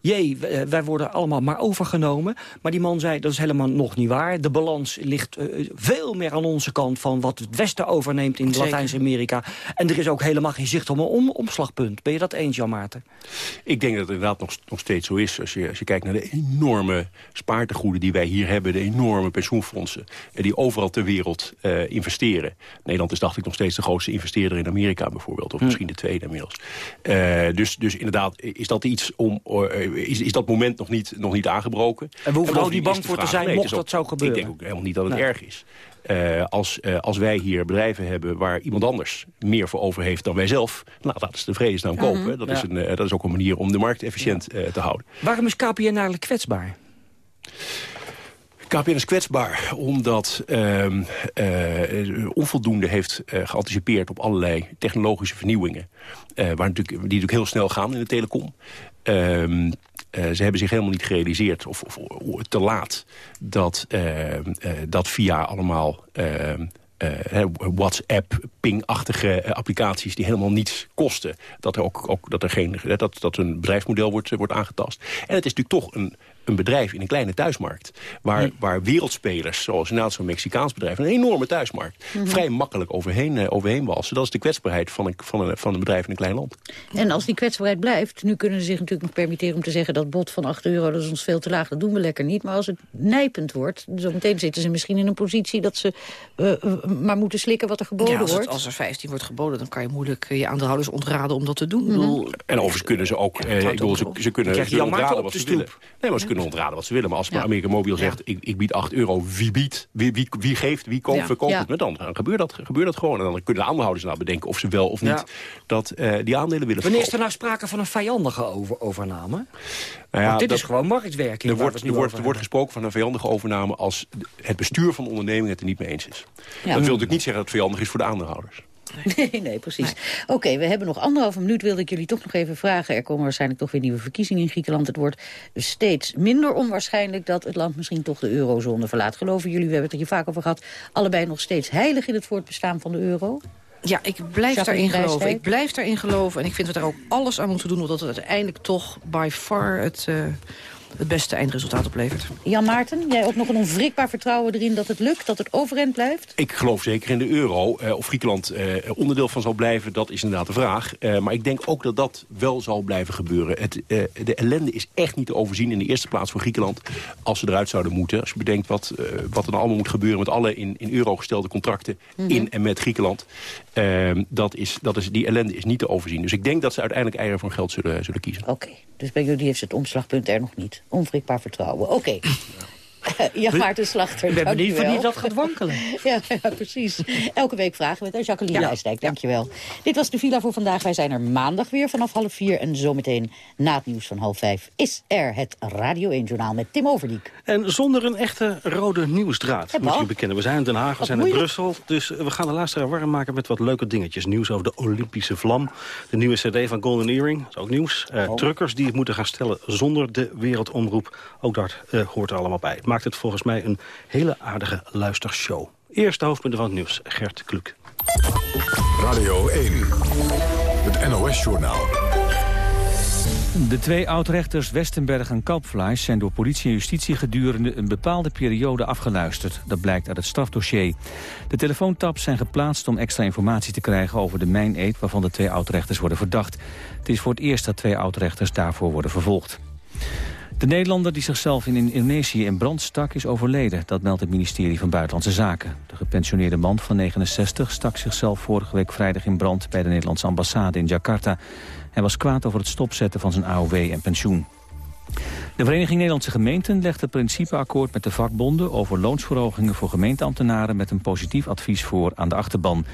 jee, wij worden allemaal maar overgenomen. Maar die man zei, dat is helemaal nog niet waar. De balans ligt veel meer aan onze kant... van wat het Westen overneemt in Latijns-Amerika. En er is ook helemaal geen zicht op een om, omslagpunt. Ben je dat eens, Jan Maarten? Ik denk dat het inderdaad nog, nog steeds zo is. Als je, als je kijkt naar de enorme spaartegoeden die wij hier hebben... de enorme pensioenfondsen die overal ter wereld uh, investeren. Nederland is dacht ik nog steeds de grootste investeerder in Amerika bijvoorbeeld. Of hm. misschien de tweede inmiddels. Uh, dus, dus inderdaad, is dat iets om... Uh, is, is dat moment nog niet, nog niet aangebroken? En we hoeven er ook niet bang voor te zijn nee, mocht dat zou gebeuren. Ik denk ook helemaal niet dat het erg is. Uh, als, uh, als wij hier bedrijven hebben waar iemand anders meer voor over heeft dan wij zelf... nou, laten ze de vredesnaam -hmm. kopen. Dat, ja. is een, uh, dat is ook een manier om de markt efficiënt ja. te houden. Waarom is KPN eigenlijk kwetsbaar? KPN is kwetsbaar omdat uh, uh, onvoldoende heeft uh, geanticipeerd op allerlei technologische vernieuwingen. waar natuurlijk, die natuurlijk heel snel gaan in de telecom. Ehm, ze hebben zich helemaal niet gerealiseerd, of, te laat, dat, dat via allemaal ehm, uh, WhatsApp, ping-achtige applicaties die helemaal niets kosten. Dat er ook, ook dat er geen dat, dat een bedrijfsmodel wordt, wordt aangetast. En het is natuurlijk toch een, een bedrijf in een kleine thuismarkt. Waar, hm. waar wereldspelers, zoals inderdaad zo'n Mexicaans bedrijf... een enorme thuismarkt, hm. vrij makkelijk overheen, uh, overheen walsen. Dat is de kwetsbaarheid van een, van, een, van een bedrijf in een klein land. En als die kwetsbaarheid blijft... nu kunnen ze zich natuurlijk nog permitteren om te zeggen... dat bod van 8 euro, dat is ons veel te laag, dat doen we lekker niet. Maar als het nijpend wordt, zo meteen zitten ze misschien in een positie... dat ze uh, maar moeten slikken wat er geboden ja, als wordt. als er 15 wordt geboden, dan kan je moeilijk je aandeelhouders ontraden om dat te doen. Mhm. bedoel, en overigens kunnen ze ook... Ja, ik bedoel, ze, ze kunnen, ze ontraden wat ze willen. Nee, maar ze kunnen ontraden wat ze willen. Maar als ja. Amerika Mobiel zegt, ik, ik, bied 8 euro, wie biedt, wie, wie, wie geeft, wie koopt, verkoopt het me dan? Dan gebeurt dat, gebeurt dat gewoon. En dan kunnen de aandeelhouders nou bedenken of ze wel of niet dat, uh, die aandelen willen Wanneer is er nou sprake van een vijandige over, overname? Nou ja, dit dat, is gewoon marktwerking. Er wordt, er, wordt, er wordt gesproken van een vijandige overname als het bestuur van de onderneming het er niet mee eens is. Dat wil natuurlijk niet zeggen dat het vijandig is voor de aandeelhouders. [LAUGHS] Nee, nee, precies. Oké, okay, we hebben nog anderhalve minuut. Wilde ik jullie toch nog even vragen. Er komen waarschijnlijk toch weer nieuwe verkiezingen in Griekenland. Het wordt dus steeds minder onwaarschijnlijk dat het land misschien toch de eurozone verlaat. Geloven jullie, we hebben het er hier vaak over gehad... allebei nog steeds heilig in het voortbestaan van de euro? Ja, ik blijf daarin geloven. Ik blijf daarin geloven. En ik vind dat we daar ook alles aan moeten doen... omdat het uiteindelijk toch by far het... Uh het beste eindresultaat oplevert. Jan Maarten, jij ook nog een onwrikbaar vertrouwen erin dat het lukt, dat het overeind blijft? Ik geloof zeker in de euro. Uh, of Griekenland uh, onderdeel van zal blijven, dat is inderdaad de vraag. Uh, maar ik denk ook dat dat wel zal blijven gebeuren. Het, de ellende is echt niet te overzien in de eerste plaats voor Griekenland... als ze eruit zouden moeten. Als je bedenkt wat, wat er dan allemaal moet gebeuren... met alle in, in euro gestelde contracten mm -hmm. in en met Griekenland. Ehm, dat is, dat is, die ellende is niet te overzien. Dus ik denk dat ze uiteindelijk eieren van geld zullen, zullen kiezen. Oké, dus bij jullie heeft het omslagpunt er nog niet. Onwrikbaar vertrouwen. Oké. [LAUGHS] Maarten Slachter. Ik ben benieuwd wanneer dat gaat wankelen. [LAUGHS] ja, ja, precies. Elke week vragen we het aan Jacqueline ja. Dankjewel. Dit was de Villa voor vandaag. Wij zijn er maandag weer vanaf half vier. En zometeen na het nieuws van half vijf is er het Radio 1-journaal met Tim Overdiek. En zonder een echte rode nieuwsdraad, Heb moet al? je bekennen. We zijn in Den Haag, we Wat zijn in. Brussel. Dus we gaan de luisteraar warm maken met wat leuke dingetjes. Nieuws over de Olympische vlam. De nieuwe cd van Golden Earring, dat is ook nieuws. Oh. Truckers die het moeten gaan stellen zonder de wereldomroep. Ook dat eh, hoort er allemaal bij. Het maakt het volgens mij een hele aardige luistershow. Eerste hoofdpunten van het nieuws, Gert Kluk. Radio 1, het NOS-journaal. De twee oud-rechters Westenberg en Kalpfleisch zijn door politie en justitie gedurende een bepaalde periode afgeluisterd. Dat blijkt uit het strafdossier. De telefoontaps zijn geplaatst om extra informatie te krijgen over de mijneed waarvan de twee oud-rechters worden verdacht. Het is voor het eerst dat twee oud-rechters daarvoor worden vervolgd. De Nederlander die zichzelf in Indonesië in brand stak is overleden. Dat meldt het ministerie van Buitenlandse Zaken. De gepensioneerde man van 69 stak zichzelf vorige week vrijdag in brand... bij de Nederlandse ambassade in Jakarta. Hij was kwaad over het stopzetten van zijn AOW en pensioen. De Vereniging Nederlandse Gemeenten legt het principeakkoord met de vakbonden... over loonsverhogingen voor gemeenteambtenaren... met een positief advies voor aan de achterban.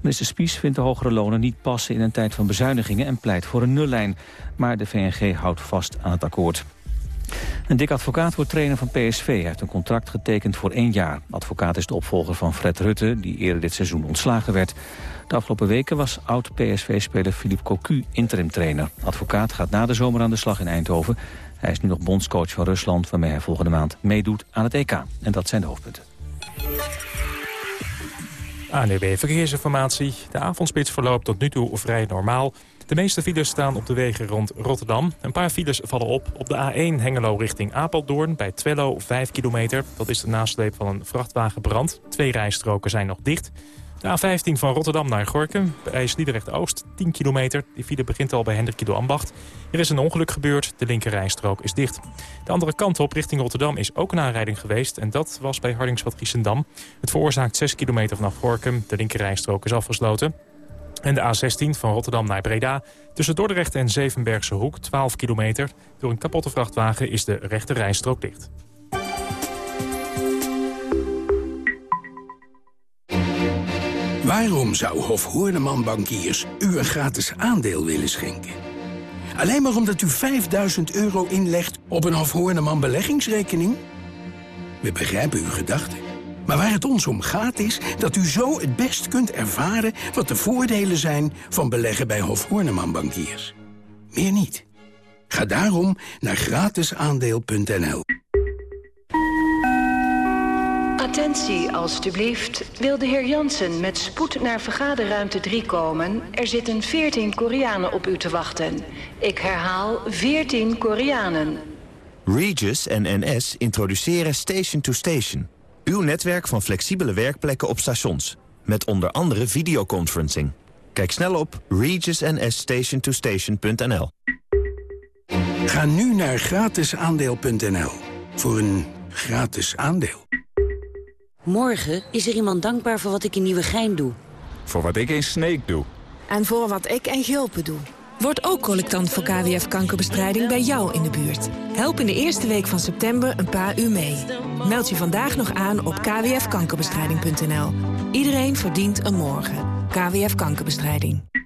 Minister Spies vindt de hogere lonen niet passen in een tijd van bezuinigingen... en pleit voor een nullijn. Maar de VNG houdt vast aan het akkoord. Een dik advocaat wordt trainer van PSV. Hij heeft een contract getekend voor één jaar. Advocaat is de opvolger van Fred Rutte, die eerder dit seizoen ontslagen werd. De afgelopen weken was oud-PSV-speler Philippe Cocu interim-trainer. Advocaat gaat na de zomer aan de slag in Eindhoven. Hij is nu nog bondscoach van Rusland, waarmee hij volgende maand meedoet aan het EK. En dat zijn de hoofdpunten. ANWB Verkeersinformatie. De avondspits verloopt tot nu toe vrij normaal. De meeste files staan op de wegen rond Rotterdam. Een paar files vallen op. Op de A1 Hengelo richting Apeldoorn bij Twello 5 kilometer. Dat is de nasleep van een vrachtwagenbrand. Twee rijstroken zijn nog dicht. De A15 van Rotterdam naar Gorkum bij Sliedrecht-Oost 10 kilometer. Die file begint al bij Hendrik Ambacht. Er is een ongeluk gebeurd. De linker rijstrook is dicht. De andere kant op richting Rotterdam is ook een aanrijding geweest. En dat was bij Hardingsveld-Giessendam. Het veroorzaakt 6 kilometer vanaf Gorkum. De linker rijstrook is afgesloten. En de A16 van Rotterdam naar Breda. Tussen Dordrecht en Zevenbergse Hoek, 12 kilometer. Door een kapotte vrachtwagen is de rechte rijstrook dicht. Waarom zou Hof Hoorneman Bankiers u een gratis aandeel willen schenken? Alleen maar omdat u 5000 euro inlegt op een Hof Hoorneman beleggingsrekening? We begrijpen uw gedachten. Maar waar het ons om gaat is dat u zo het best kunt ervaren... wat de voordelen zijn van beleggen bij Hof Hoorneman Bankiers. Meer niet. Ga daarom naar gratisaandeel.nl. Attentie, alstublieft. Wil de heer Jansen met spoed naar vergaderruimte 3 komen? Er zitten 14 Koreanen op u te wachten. Ik herhaal 14 Koreanen. Regis en NS introduceren Station to Station. Uw netwerk van flexibele werkplekken op stations. Met onder andere videoconferencing. Kijk snel op regisnsstationtostation.nl Ga nu naar gratisaandeel.nl voor een gratis aandeel. Morgen is er iemand dankbaar voor wat ik in Nieuwegein doe. Voor wat ik in Sneek doe. En voor wat ik in Gulpen doe. Word ook collectant voor KWF-kankerbestrijding bij jou in de buurt. Help in de eerste week van september een paar uur mee. Meld je vandaag nog aan op kwfkankerbestrijding.nl. Iedereen verdient een morgen. KWF Kankerbestrijding.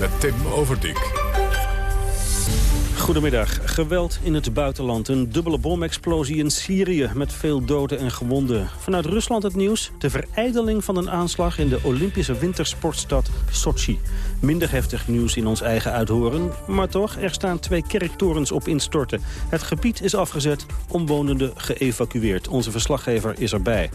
met Tim Overdijk. Goedemiddag. Geweld in het buitenland. Een dubbele bomexplosie in Syrië met veel doden en gewonden. Vanuit Rusland het nieuws. De verijdeling van een aanslag in de Olympische wintersportstad Sochi. Minder heftig nieuws in ons eigen uithoren. Maar toch, er staan twee kerktorens op instorten. Het gebied is afgezet, omwonenden geëvacueerd. Onze verslaggever is erbij.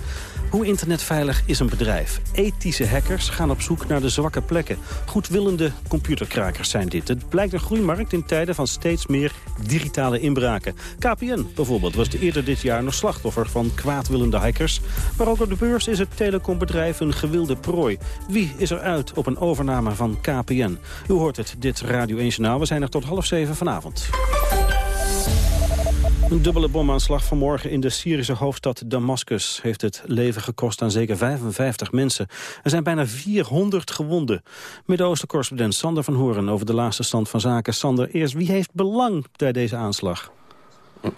Hoe internetveilig is een bedrijf? Ethische hackers gaan op zoek naar de zwakke plekken. Goedwillende computerkrakers zijn dit. Het blijkt een groeimarkt in tijden van steeds meer digitale inbraken. KPN bijvoorbeeld was eerder dit jaar nog slachtoffer van kwaadwillende hackers. Maar ook op de beurs is het telecombedrijf een gewilde prooi. Wie is er uit op een overname van KPN? U hoort het, dit Radio 1 Journaal. We zijn er tot half zeven vanavond. Een dubbele bomaanslag vanmorgen in de Syrische hoofdstad Damascus... heeft het leven gekost aan zeker 55 mensen. Er zijn bijna 400 gewonden. Midden-Oosten-correspondent Sander van Horen over de laatste stand van zaken. Sander, eerst, wie heeft belang bij deze aanslag?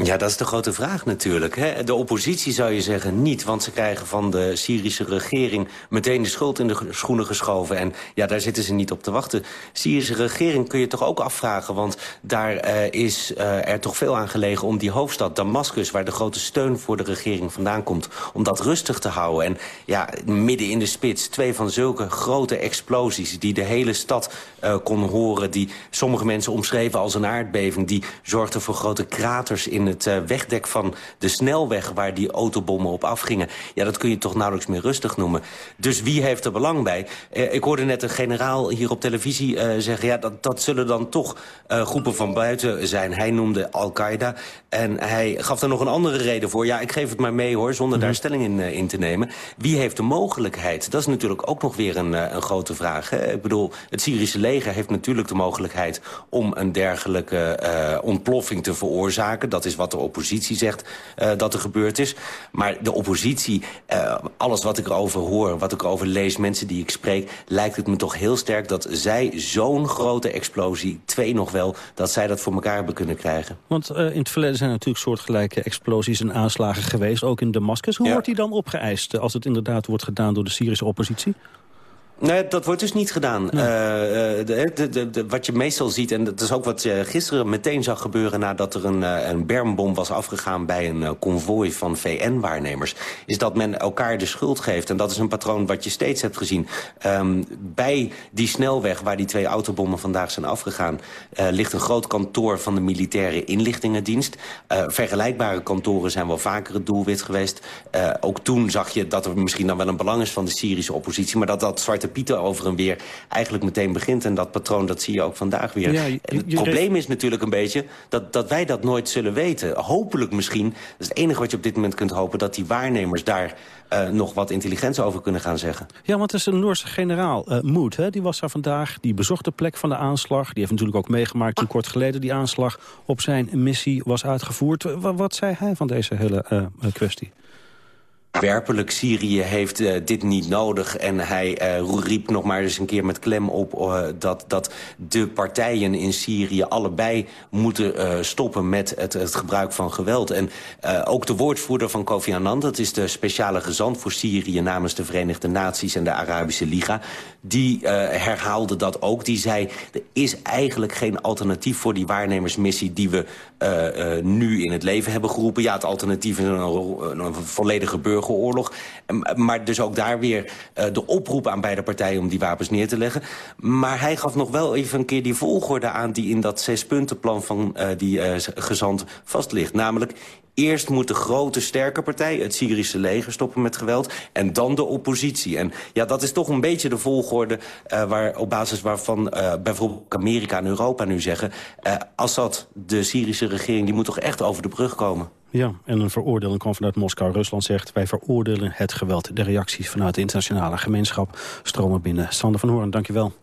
Ja, dat is de grote vraag natuurlijk. Hè? De oppositie zou je zeggen niet, want ze krijgen van de Syrische regering meteen de schuld in de schoenen geschoven. En ja, daar zitten ze niet op te wachten. Syrische regering kun je toch ook afvragen, want daar uh, is uh, er toch veel aan gelegen om die hoofdstad Damascus, waar de grote steun voor de regering vandaan komt, om dat rustig te houden. En ja, midden in de spits, twee van zulke grote explosies die de hele stad uh, kon horen, die sommige mensen omschreven als een aardbeving, die zorgden voor grote kraters in het uh, wegdek van de snelweg... waar die autobommen op afgingen. Ja, dat kun je toch nauwelijks meer rustig noemen. Dus wie heeft er belang bij? Uh, ik hoorde net een generaal hier op televisie uh, zeggen... ja, dat, dat zullen dan toch groepen van buiten zijn. Hij noemde Al-Qaeda en hij gaf er nog een andere reden voor. Ja, ik geef het maar mee hoor, zonder mm -hmm. daar stelling in, in te nemen. Wie heeft de mogelijkheid? Dat is natuurlijk ook nog weer een, een grote vraag. Hè? Ik bedoel, het Syrische leger heeft natuurlijk de mogelijkheid... om een dergelijke ontploffing te veroorzaken. Dat is wat de oppositie zegt uh, dat er gebeurd is. Maar de oppositie, uh, alles wat ik erover hoor, wat ik erover lees... mensen die ik spreek, lijkt het me toch heel sterk... dat zij zo'n grote explosie, twee nog wel... dat zij dat voor elkaar hebben kunnen krijgen. Want uh, in het verleden zijn natuurlijk soortgelijke explosies en aanslagen geweest... ook in Damascus. Hoe ja. wordt die dan opgeëist als het inderdaad wordt gedaan door de Syrische oppositie? Nee, dat wordt dus niet gedaan. Nee. Uh, de, de, de, wat je meestal ziet, en dat is ook wat je gisteren meteen zag gebeuren... nadat er een, een bermbom was afgegaan bij een konvooi van VN-waarnemers... is dat men elkaar de schuld geeft. En dat is een patroon wat je steeds hebt gezien. Um, bij die snelweg waar die twee autobommen vandaag zijn afgegaan... Uh, ligt een groot kantoor van de militaire inlichtingendienst. Uh, vergelijkbare kantoren zijn wel vaker het doelwit geweest. ook toen zag je dat er misschien dan wel een belang is van de Syrische oppositie... maar dat dat zwarte Pieten over en weer eigenlijk meteen begint. En dat patroon, dat zie je ook vandaag weer. Ja, je, je, het probleem is natuurlijk een beetje dat, dat wij dat nooit zullen weten. Hopelijk misschien, dat is het enige wat je op dit moment kunt hopen... dat die waarnemers daar uh, nog wat intelligents over kunnen gaan zeggen. Ja, want het is een Noorse generaal, uh, Moed, hè? die was daar vandaag. Die bezocht de plek van de aanslag. Die heeft natuurlijk ook meegemaakt toen kort geleden die aanslag... op zijn missie was uitgevoerd. W wat zei hij van deze hele uh, kwestie? Werpelijk, Syrië heeft uh, dit niet nodig. En hij uh, riep nog maar eens een keer met klem op... Uh, dat, dat de partijen in Syrië allebei moeten stoppen... met het, het, gebruik van geweld. En ook de woordvoerder van Kofi Annan... dat is de speciale gezant voor Syrië... namens de Verenigde Naties en de Arabische Liga... die herhaalde dat ook. Die zei, er is eigenlijk geen alternatief voor die waarnemersmissie... die we nu in het leven hebben geroepen. Ja, het alternatief is een, een volledige burger burgeroorlog. Maar dus ook daar weer de oproep aan beide partijen om die wapens neer te leggen. Maar hij gaf nog wel even een keer die volgorde aan... die in dat zespuntenplan van die gezant vast ligt. Namelijk Eerst moet de grote, sterke partij, het Syrische leger, stoppen met geweld. En dan de oppositie. En ja, dat is toch een beetje de volgorde uh, waar, op basis waarvan uh, bijvoorbeeld Amerika en Europa nu zeggen... Uh, Assad, de Syrische regering, die moet toch echt over de brug komen. Ja, en een veroordeling kwam vanuit Moskou. Rusland zegt, wij veroordelen het geweld. De reacties vanuit de internationale gemeenschap stromen binnen. Sander van Hoorn, dankjewel.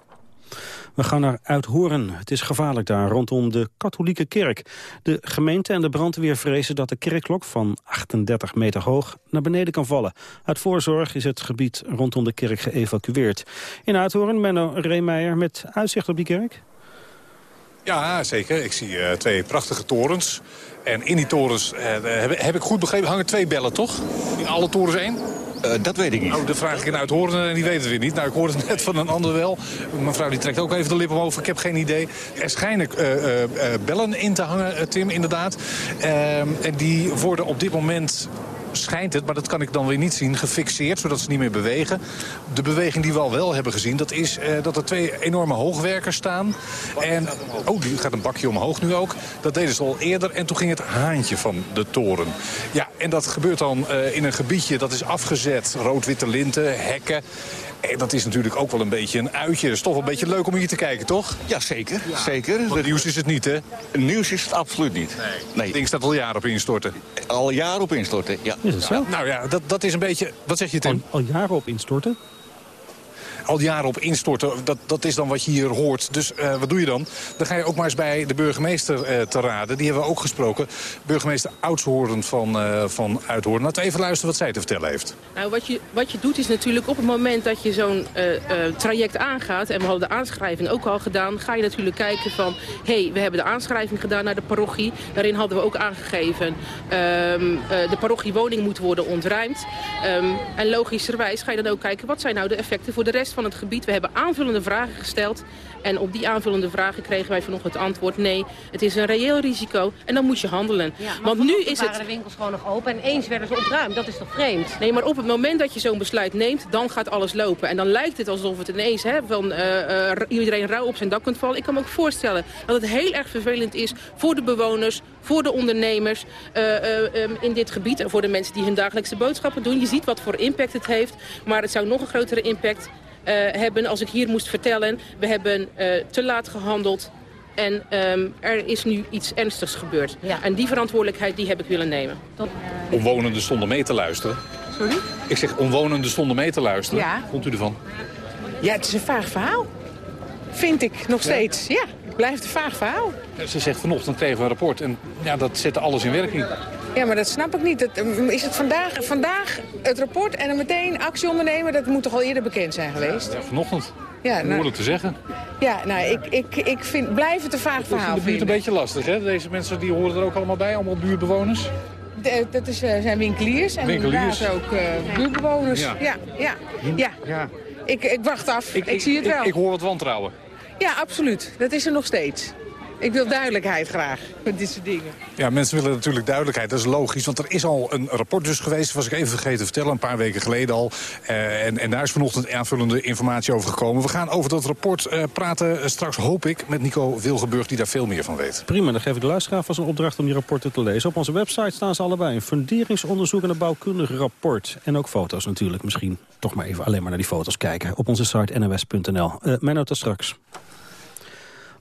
We gaan naar Uithoren. Het is gevaarlijk daar rondom de katholieke kerk. De gemeente en de brandweer vrezen dat de kerkklok van 38 meter hoog naar beneden kan vallen. Uit voorzorg is het gebied rondom de kerk geëvacueerd. In Uithoren, Menno Reemeijer met uitzicht op die kerk. Ja, zeker. Ik zie uh, twee prachtige torens. En in die torens, uh, heb, heb, ik goed begrepen, hangen twee bellen, toch? In alle torens één? Dat weet ik niet. Oh, dat vraag ik een uithoorende en die weet het weer niet. Nou, ik hoorde het net van een ander wel. Mevrouw die trekt ook even de lippen omhoog. Ik heb geen idee. Er schijnen bellen in te hangen, Tim, inderdaad. Ehm, en die worden op dit moment schijnt het, maar dat kan ik dan weer niet zien, gefixeerd, zodat ze niet meer bewegen. De beweging die we al wel hebben gezien, dat is uh, dat er twee enorme hoogwerkers staan. En, oh, die gaat een bakje omhoog nu ook. Dat deden ze al eerder en toen ging het haantje van de toren. Ja, en dat gebeurt dan uh, in een gebiedje dat is afgezet. Rood-witte linten, hekken. En dat is natuurlijk ook wel een beetje een uitje. Het is toch wel een beetje leuk om hier te kijken, toch? Ja, zeker. zeker. Want nieuws is het niet, hè? Nieuws is het absoluut niet. Nee. nee. Het ding staat al jaren op instorten. Al jaren op instorten, ja. Is het zo? Nou ja, dat, dat is een beetje... Wat zeg je, Tim? Al, al jaren op instorten? Al jaren op instorten. Dat, dat is dan wat je hier hoort. Dus uh, wat doe je dan? Dan ga je ook maar eens bij de burgemeester uh, te raden. Die hebben we ook gesproken. Burgemeester Oudshoorn van, uh, van Uithoorn. Laten we even luisteren wat zij te vertellen heeft. Nou, wat je, wat je doet is natuurlijk op het moment dat je zo'n traject aangaat... en we hadden de aanschrijving ook al gedaan... ga je natuurlijk kijken van... hé, hey, we hebben de aanschrijving gedaan naar de parochie. Daarin hadden we ook aangegeven... Um, de parochiewoning moet worden ontruimd. Um, en logischerwijs ga je dan ook kijken... wat zijn nou de effecten voor de rest van het gebied. We hebben aanvullende vragen gesteld. En op die aanvullende vragen kregen wij vanochtend het antwoord... nee, het is een reëel risico en dan moet je handelen. Ja, Want nu is het... de winkels gewoon nog open en eens werden ze ontruimd. Dat is toch vreemd? Nee, maar op het moment dat je zo'n besluit neemt, dan gaat alles lopen. En dan lijkt het alsof het ineens hè, van uh, uh, iedereen rauw op zijn dak kunt vallen. Ik kan me ook voorstellen dat het heel erg vervelend is voor de bewoners... voor de ondernemers uh, um, in dit gebied... en voor de mensen die hun dagelijkse boodschappen doen. Je ziet wat voor impact het heeft, maar het zou nog een grotere impact hebben als ik hier moest vertellen... we hebben uh, te laat gehandeld en um, er is nu iets ernstigs gebeurd. Ja. En die verantwoordelijkheid die heb ik willen nemen. Tot. Omwonenden stonden mee te luisteren. Sorry? Ik zeg omwonenden stonden mee te luisteren. Ja. Vond u ervan? Ja, het is een vaag verhaal. Vind ik nog steeds. Ja, ja het blijft een vaag verhaal. Ze zegt vanochtend kregen we een rapport en ja, dat zet alles in werking. Ja, maar dat snap ik niet. Dat, is het vandaag, vandaag het rapport en dan meteen actie ondernemen? Dat moet toch al eerder bekend zijn geweest? Ja, vanochtend. Ja, nou, Moeilijk te zeggen. Ja, nou, ik, ik, ik vind, blijf het een vaag verhaal Dat is in de buurt een beetje lastig, hè? Deze mensen die horen er ook allemaal bij, allemaal buurtbewoners. De, dat is, uh, zijn winkeliers en winkeliers. inderdaad ook uh, buurtbewoners. Ja. Ja, ja, ja. ja. Ik, ik wacht af. Ik, ik, zie het wel. Ik, ik hoor wat wantrouwen. Ja, absoluut. Dat is er nog steeds. Ik wil duidelijkheid graag met dit soort dingen. Ja, mensen willen natuurlijk duidelijkheid. Dat is logisch, want er is al een rapport dus geweest... was ik even vergeten te vertellen, een paar weken geleden al. Uh, en, en daar is vanochtend aanvullende informatie over gekomen. We gaan over dat rapport uh, praten straks, hoop ik, met Nico Wilgenburg... die daar veel meer van weet. Prima, dan geef ik de luisteraar vast een opdracht om die rapporten te lezen. Op onze website staan ze allebei. Een funderingsonderzoek en een bouwkundig rapport. En ook foto's natuurlijk. Misschien toch maar even alleen maar naar die foto's kijken. Op onze site nws.nl. Uh, mijn nota straks.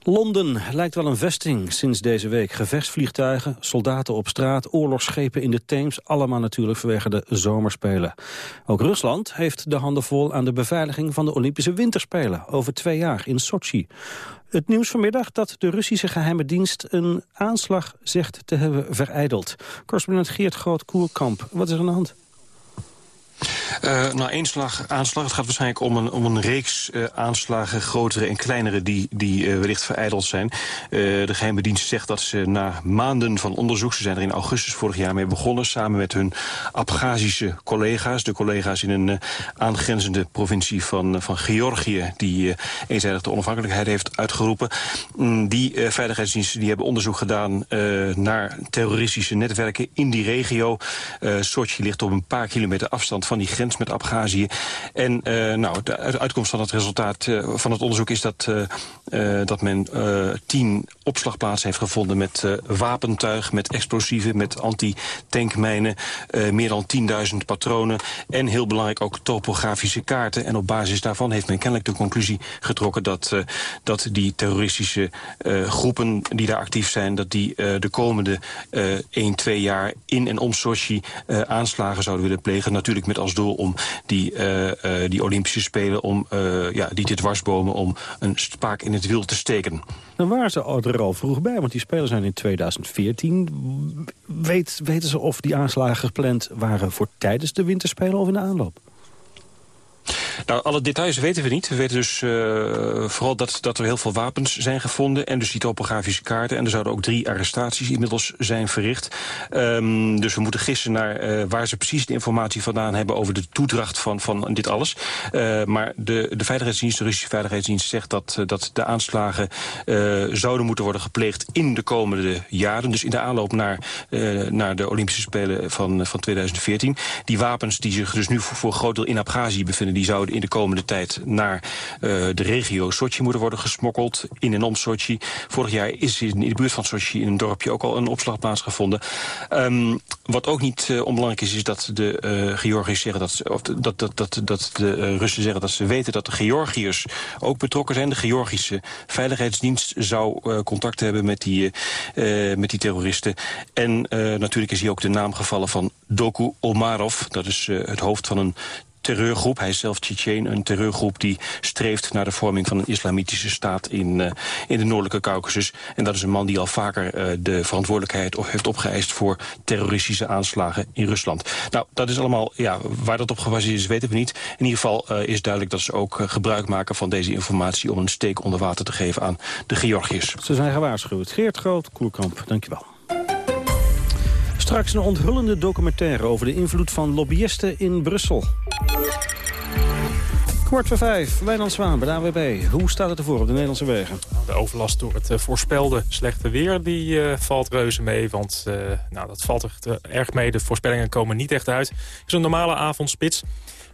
Londen lijkt wel een vesting sinds deze week. Gevechtsvliegtuigen, soldaten op straat, oorlogsschepen in de Theems... allemaal natuurlijk vanwege de zomerspelen. Ook Rusland heeft de handen vol aan de beveiliging van de Olympische Winterspelen... over twee jaar in Sochi. Het nieuws vanmiddag dat de Russische geheime dienst... een aanslag zegt te hebben vereideld. Correspondent Geert Groot-Koerkamp, wat is er aan de hand? Uh, één slag, aanslag. Het gaat waarschijnlijk om een, om een reeks uh, aanslagen, grotere en kleinere, die, die uh, wellicht vereideld zijn. de geheime dienst zegt dat ze na maanden van onderzoek, ze zijn er in augustus vorig jaar mee begonnen, samen met hun Abkhazische collega's, de collega's in een aangrenzende provincie van, van Georgië, die eenzijdig de onafhankelijkheid heeft uitgeroepen. Mm, die veiligheidsdiensten die hebben onderzoek gedaan naar terroristische netwerken in die regio. Sochi ligt op een paar kilometer afstand van die grens met Abhazie. En uh, nou, de uitkomst van het resultaat uh, van het onderzoek is dat, uh, dat men tien opslagplaatsen heeft gevonden met wapentuig, met explosieven, met anti-tankmijnen, meer dan 10.000 patronen en heel belangrijk ook topografische kaarten. En op basis daarvan heeft men kennelijk de conclusie getrokken dat, dat die terroristische groepen die daar actief zijn, dat die de komende 1, 2 jaar in en om Sochi aanslagen zouden willen plegen. Natuurlijk met als doel om die, uh, uh, die Olympische Spelen... om uh, ja, die te dwarsbomen om een spaak in het wiel te steken. Dan waren ze er al vroeg bij, want die Spelen zijn in 2014. Weet, weten ze of die aanslagen gepland waren voor tijdens de winterspelen of in de aanloop? Nou, alle details weten we niet. We weten dus uh, vooral dat, dat er heel veel wapens zijn gevonden... en dus die topografische kaarten. En er zouden ook drie arrestaties inmiddels zijn verricht. Um, dus we moeten gissen naar uh, waar ze precies de informatie vandaan hebben... over de toedracht van, van dit alles. Uh, maar de, de veiligheidsdienst, de Russische veiligheidsdienst... zegt dat, dat de aanslagen zouden moeten worden gepleegd in de komende jaren. Dus in de aanloop naar, naar de Olympische Spelen van, van 2014. Die wapens die zich dus nu voor, voor een groot deel in Abhazie bevinden... die zouden in de komende tijd naar uh, de regio Sochi moeten worden gesmokkeld. In en om Sochi. Vorig jaar is in de buurt van Sochi in een dorpje ook al een opslagplaats gevonden. Um, wat ook niet uh, onbelangrijk is, is dat de uh, Georgiërs zeggen dat, of dat, dat, dat, dat de Russen zeggen dat ze weten dat de Georgiërs ook betrokken zijn. De Georgische Veiligheidsdienst zou contact hebben met die, met die terroristen. En natuurlijk is hier ook de naam gevallen van Doku Omarov. Dat is het hoofd van een terreurgroep. Hij is zelf Tsjetsjen, een terreurgroep die streeft naar de vorming van een islamitische staat in, uh, in de noordelijke Caucasus. En dat is een man die al vaker uh, de verantwoordelijkheid heeft opgeëist voor terroristische aanslagen in Rusland. Nou, dat is allemaal, ja, waar dat op gebaseerd is, weten we niet. In ieder geval uh, is duidelijk dat ze ook gebruik maken van deze informatie om een steek onder water te geven aan de Georgiërs. Ze zijn gewaarschuwd. Geert Groot, Koerkamp, dankjewel. Straks een onthullende documentaire over de invloed van lobbyisten in Brussel. Kwart voor vijf, Wijnand Zwaan bij de AWB. Hoe staat het ervoor op de Nederlandse wegen? De overlast door het uh, voorspelde slechte weer die uh, valt reuze mee. Want uh, nou, dat valt er erg mee. De voorspellingen komen niet echt uit. Het is een normale avondspits.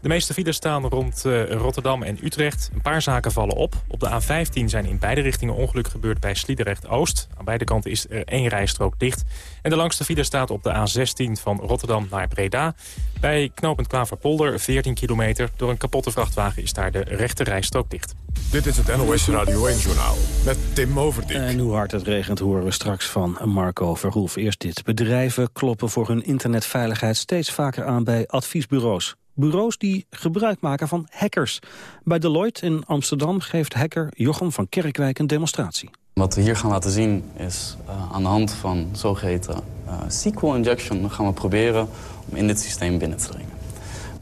De meeste files staan rond uh, Rotterdam en Utrecht. Een paar zaken vallen op. Op de A15 zijn in beide richtingen ongeluk gebeurd bij Sliedrecht-Oost. Aan beide kanten is er één rijstrook dicht. En de langste file staat op de A16 van Rotterdam naar Breda. Bij knooppunt Klaverpolder, 14 kilometer. Door een kapotte vrachtwagen is daar de rechte rijstrook dicht. Dit is het NOS Radio 1-journaal met Tim Overdijk. En hoe hard het regent horen we straks van Marco Verhoef. Eerst dit. Bedrijven kloppen voor hun internetveiligheid steeds vaker aan bij adviesbureaus bureaus die gebruik maken van hackers. Bij Deloitte in Amsterdam geeft hacker Jochem van Kerkwijk een demonstratie. Wat we hier gaan laten zien is uh, aan de hand van zogeheten uh, SQL injection... gaan we proberen om in dit systeem binnen te dringen.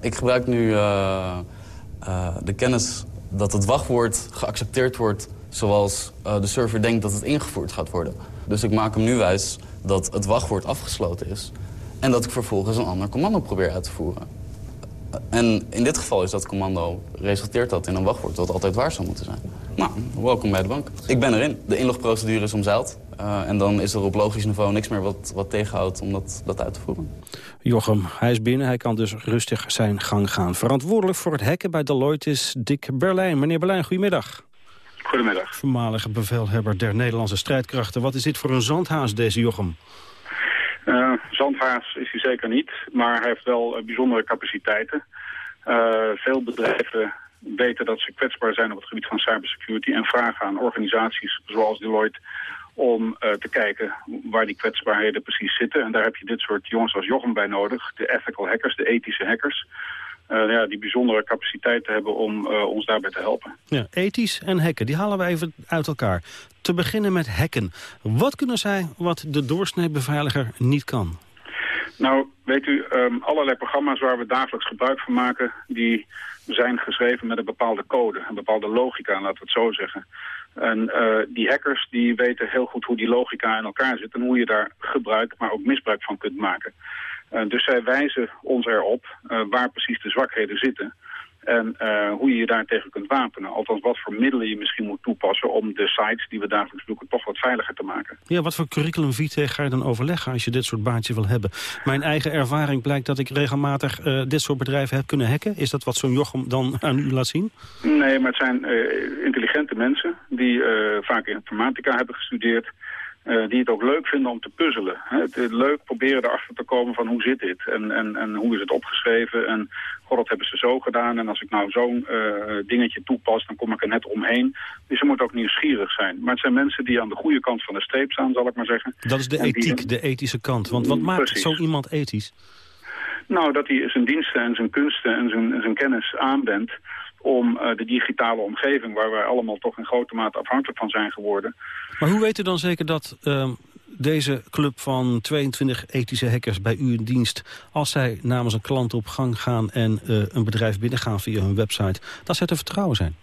Ik gebruik nu uh, de kennis dat het wachtwoord geaccepteerd wordt... zoals de server denkt dat het ingevoerd gaat worden. Dus ik maak hem nu wijs dat het wachtwoord afgesloten is... en dat ik vervolgens een ander commando probeer uit te voeren. En in dit geval is dat commando, resulteert dat in een wachtwoord... dat altijd waar zou moeten zijn. Nou, welkom bij de bank. Ik ben erin. De inlogprocedure is omzeild. Uh, en dan is er op logisch niveau niks meer wat, wat tegenhoudt om dat, dat uit te voeren. Jochem, hij is binnen. Hij kan dus rustig zijn gang gaan. Verantwoordelijk voor het hacken bij Deloitte is Dick Berlijn. Meneer Berlijn, goedemiddag. Goedemiddag. Voormalige bevelhebber der Nederlandse strijdkrachten. Wat is dit voor een zandhaas, deze Jochem? Uh, zandhaas is hij zeker niet, maar hij heeft wel uh, bijzondere capaciteiten. Uh, veel bedrijven weten dat ze kwetsbaar zijn op het gebied van cybersecurity... en vragen aan organisaties zoals Deloitte om te kijken waar die kwetsbaarheden precies zitten. En daar heb je dit soort jongens als Jochem bij nodig, de ethical hackers, de ethische hackers... Uh, ja, die bijzondere capaciteiten hebben om uh, ons daarbij te helpen. Ja, ethisch en hacken, die halen we even uit elkaar. Te beginnen met hacken. Wat kunnen zij wat de doorsnee beveiliger niet kan? Nou, weet u, um, allerlei programma's waar we dagelijks gebruik van maken... die zijn geschreven met een bepaalde code, een bepaalde logica, laten we het zo zeggen. En uh, die hackers die weten heel goed hoe die logica in elkaar zit... en hoe je daar gebruik, maar ook misbruik van kunt maken. Uh, dus zij wijzen ons erop uh, waar precies de zwakheden zitten... En uh, hoe je je daartegen kunt wapenen. Althans, wat voor middelen je misschien moet toepassen... om de sites die we dagelijks zoeken toch wat veiliger te maken. Ja, wat voor curriculum vitae ga je dan overleggen als je dit soort baantje wil hebben? Mijn eigen ervaring blijkt dat ik regelmatig uh, dit soort bedrijven heb kunnen hacken. Is dat wat zo'n Jochem dan [LAUGHS] aan u laat zien? Nee, maar het zijn uh, intelligente mensen die vaak informatica hebben gestudeerd... Uh, die het ook leuk vinden om te puzzelen. Hè. Het is leuk proberen erachter te komen van hoe zit dit en, en, en hoe is het opgeschreven en god, dat hebben ze zo gedaan en als ik nou zo'n uh, dingetje toepas dan kom ik er net omheen. Dus ze moeten ook nieuwsgierig zijn. Maar het zijn mensen die aan de goede kant van de streep staan, zal ik maar zeggen. Dat is de ethiek, die... de ethische kant. Want wat maakt zo iemand ethisch? Nou, dat hij zijn diensten en zijn kunsten en zijn, zijn kennis aanwendt om uh, de digitale omgeving... waar wij allemaal toch in grote mate afhankelijk van zijn geworden. Maar hoe weet u dan zeker dat uh, deze club van 22 ethische hackers bij u in dienst... als zij namens een klant op gang gaan en uh, een bedrijf binnengaan via hun website... dat zij te vertrouwen zijn?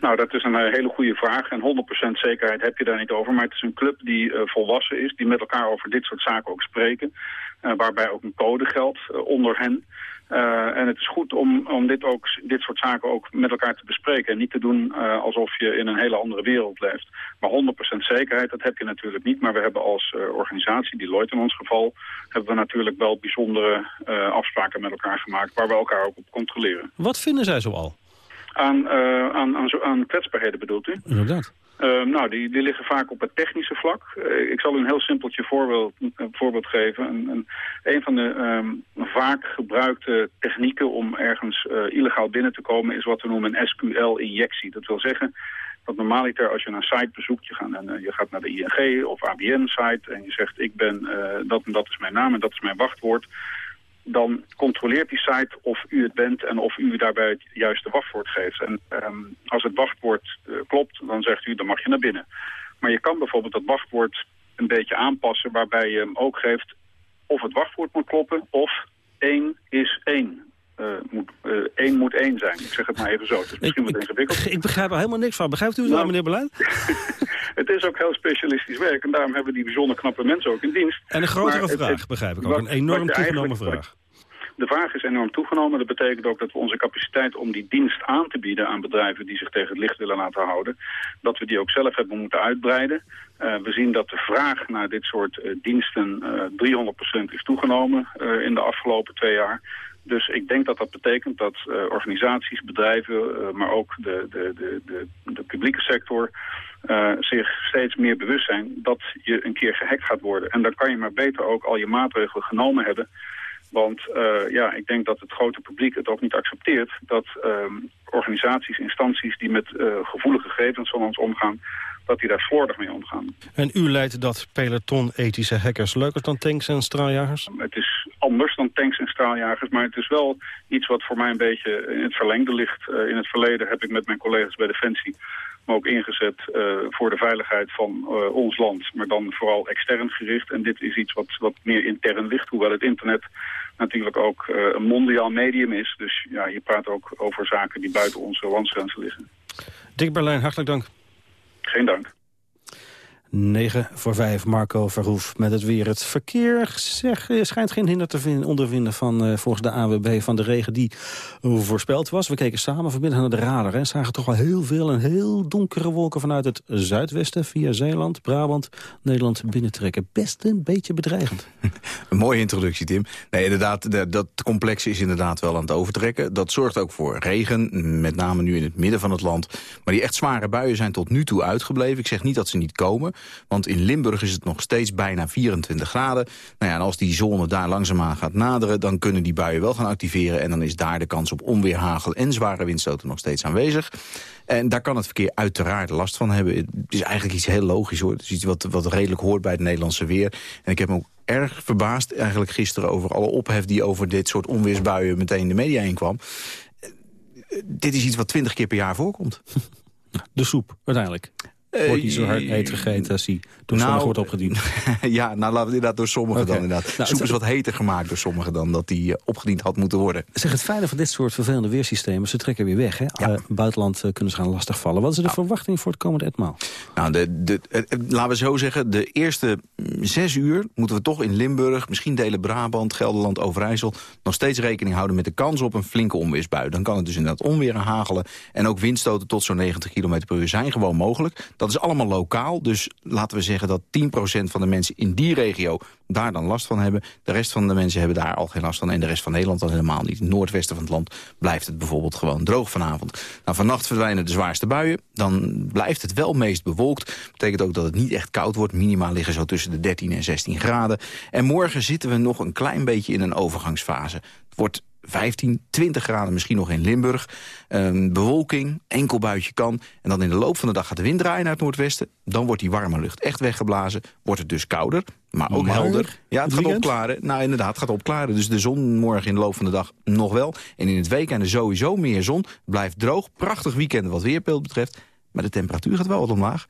Nou, dat is een uh, hele goede vraag. En 100% zekerheid heb je daar niet over. Maar het is een club die uh, volwassen is, die met elkaar over dit soort zaken ook spreken. waarbij ook een code geldt onder hen. Uh, en het is goed om, om dit, ook, dit soort zaken ook met elkaar te bespreken. En niet te doen uh, alsof je in een hele andere wereld leeft. Maar 100% zekerheid, dat heb je natuurlijk niet. Maar we hebben als uh, organisatie, Deloitte in ons geval... hebben we natuurlijk wel bijzondere afspraken met elkaar gemaakt... waar we elkaar ook op controleren. Wat vinden zij zoal? Aan, aan, aan, aan kwetsbaarheden bedoelt u? Inderdaad. Uh, nou, die, die liggen vaak op het technische vlak. Uh, ik zal u een heel simpeltje voorbeeld, voorbeeld geven. Een, een, van de um, vaak gebruikte technieken om ergens uh, illegaal binnen te komen... is wat we noemen een SQL-injectie. Dat wil zeggen dat normaliter als je een site bezoekt... je gaat, en, je gaat naar de ING of ABN-site en je zegt... ik ben, dat en dat is mijn naam en dat is mijn wachtwoord dan controleert die site of u het bent en of u daarbij het juiste wachtwoord geeft. En um, als het wachtwoord uh, klopt, dan zegt u, dan mag je naar binnen. Maar je kan bijvoorbeeld dat wachtwoord een beetje aanpassen... waarbij je hem ook geeft of het wachtwoord moet kloppen of één is één. Uh, moet, uh, één moet één zijn. Ik zeg het maar even zo. Het is misschien ik, wat ingewikkeld. Ik, ik begrijp er helemaal niks van. Begrijpt u het Nou, nou, meneer Berlijn? [LAUGHS] het is ook heel specialistisch werk. En daarom hebben we die bijzonder knappe mensen ook in dienst. En een grotere Maar vraag, het- begrijp ik ook. wat- Een enorm toegenomen vraag. De vraag is enorm toegenomen. Dat betekent ook dat we onze capaciteit om die dienst aan te bieden aan bedrijven die zich tegen het licht willen laten houden, dat we die ook zelf hebben moeten uitbreiden. Eh, we zien dat de vraag naar dit soort diensten eh 300% is toegenomen in de afgelopen twee jaar. Dus ik denk dat dat betekent dat eh, organisaties, bedrijven, eh, maar ook de, de, de, de, de publieke sector eh, zich steeds meer bewust zijn dat je een keer gehackt gaat worden. En dan kan je maar beter ook al je maatregelen genomen hebben. Want ja, ik denk dat het grote publiek het ook niet accepteert dat ehm, organisaties, instanties die met gevoelige gegevens van ons omgaan, dat die daar slordig mee omgaan. En u leidt dat peloton ethische hackers leuker dan tanks en straaljagers? Het is anders dan tanks en straaljagers, maar het is wel iets wat voor mij een beetje in het verlengde ligt. Eh, in het verleden heb ik met mijn collega's bij Defensie me ook ingezet eh, voor de veiligheid van eh, ons land, maar dan vooral extern gericht. En dit is iets wat, wat meer intern ligt, hoewel het internet natuurlijk ook een mondiaal medium is. Dus ja, je praat ook over zaken die buiten onze landsgrenzen liggen. Dick Berlijn, hartelijk dank. Geen dank. 9 voor 5, Marco Verhoef met het weer. Het verkeer zeg, eh, schijnt geen hinder te vinden, ondervinden van eh, volgens de AWB van de regen die voorspeld was. We keken samen vanmiddag naar de radar en zagen toch wel heel veel en heel donkere wolken vanuit het zuidwesten via Zeeland, Brabant, Nederland binnentrekken. Best een beetje bedreigend. [LAUGHS] Een mooie introductie, Tim. Nee, inderdaad, de- dat complex is inderdaad wel aan het overtrekken. Dat zorgt ook voor regen, met name nu in het midden van het land. Maar die echt zware buien zijn tot nu toe uitgebleven. Ik zeg niet dat ze niet komen, want in Limburg is het nog steeds bijna 24 graden. Nou ja, en als die zone daar langzaamaan gaat naderen... dan kunnen die buien wel gaan activeren... en dan is daar de kans op onweer, hagel en zware windstoten nog steeds aanwezig. En daar kan het verkeer uiteraard last van hebben. Het is eigenlijk iets heel logisch hoor. Het is iets wat, wat redelijk hoort bij het Nederlandse weer. En ik heb me ook erg verbaasd eigenlijk gisteren over alle ophef... die over dit soort onweersbuien meteen de media inkwam. Eh, Dit is iets wat twintig keer per jaar voorkomt. [LAUGHS] De soep, uiteindelijk. Wordt niet zo hard heet gegeten als die door sommigen wordt opgediend. [LAUGHS] ja, nou laten we inderdaad door sommigen dan inderdaad. Nou, Soep is wat heter gemaakt door sommigen dan dat die eh, opgediend had moeten worden. Zeg, het fijne van dit soort vervelende weersystemen, ze trekken weer weg. Hè? Eh, buitenland eh, kunnen ze gaan lastigvallen. Wat is de verwachting voor het komende etmaal? Nou, de, de, laten we zo zeggen, de eerste mm, zes uur moeten we toch in Limburg, misschien delen Brabant, Gelderland, Overijssel, nog steeds rekening houden met de kans op een flinke onweersbui. Dan kan het dus inderdaad onweer en hagelen en ook windstoten tot zo'n 90 km per uur zijn gewoon mogelijk. Dat is allemaal lokaal, dus laten we zeggen dat 10% van de mensen in die regio daar dan last van hebben. De rest van de mensen hebben daar al geen last van en de rest van Nederland dan helemaal niet. In het noordwesten van het land blijft het bijvoorbeeld gewoon droog vanavond. Nou, vannacht verdwijnen de zwaarste buien. Dan blijft het wel meest bewolkt. Betekent ook dat het niet echt koud wordt. Minima liggen zo tussen de 13 en 16 graden. En morgen zitten we nog een klein beetje in een overgangsfase. Het wordt 15, 20 graden misschien nog in Limburg. Ehm, bewolking, enkel buitje kan. En dan in de loop van de dag gaat de wind draaien naar het noordwesten. Dan wordt die warme lucht echt weggeblazen. Wordt het dus kouder, maar ook Maar helder. Ja, het gaat weekend? opklaren. Nou, inderdaad, het gaat opklaren. Dus de zon morgen in de loop van de dag nog wel. En in het weekend sowieso meer zon. Blijft droog. Prachtig weekend wat weerbeeld betreft. Maar de temperatuur gaat wel wat omlaag.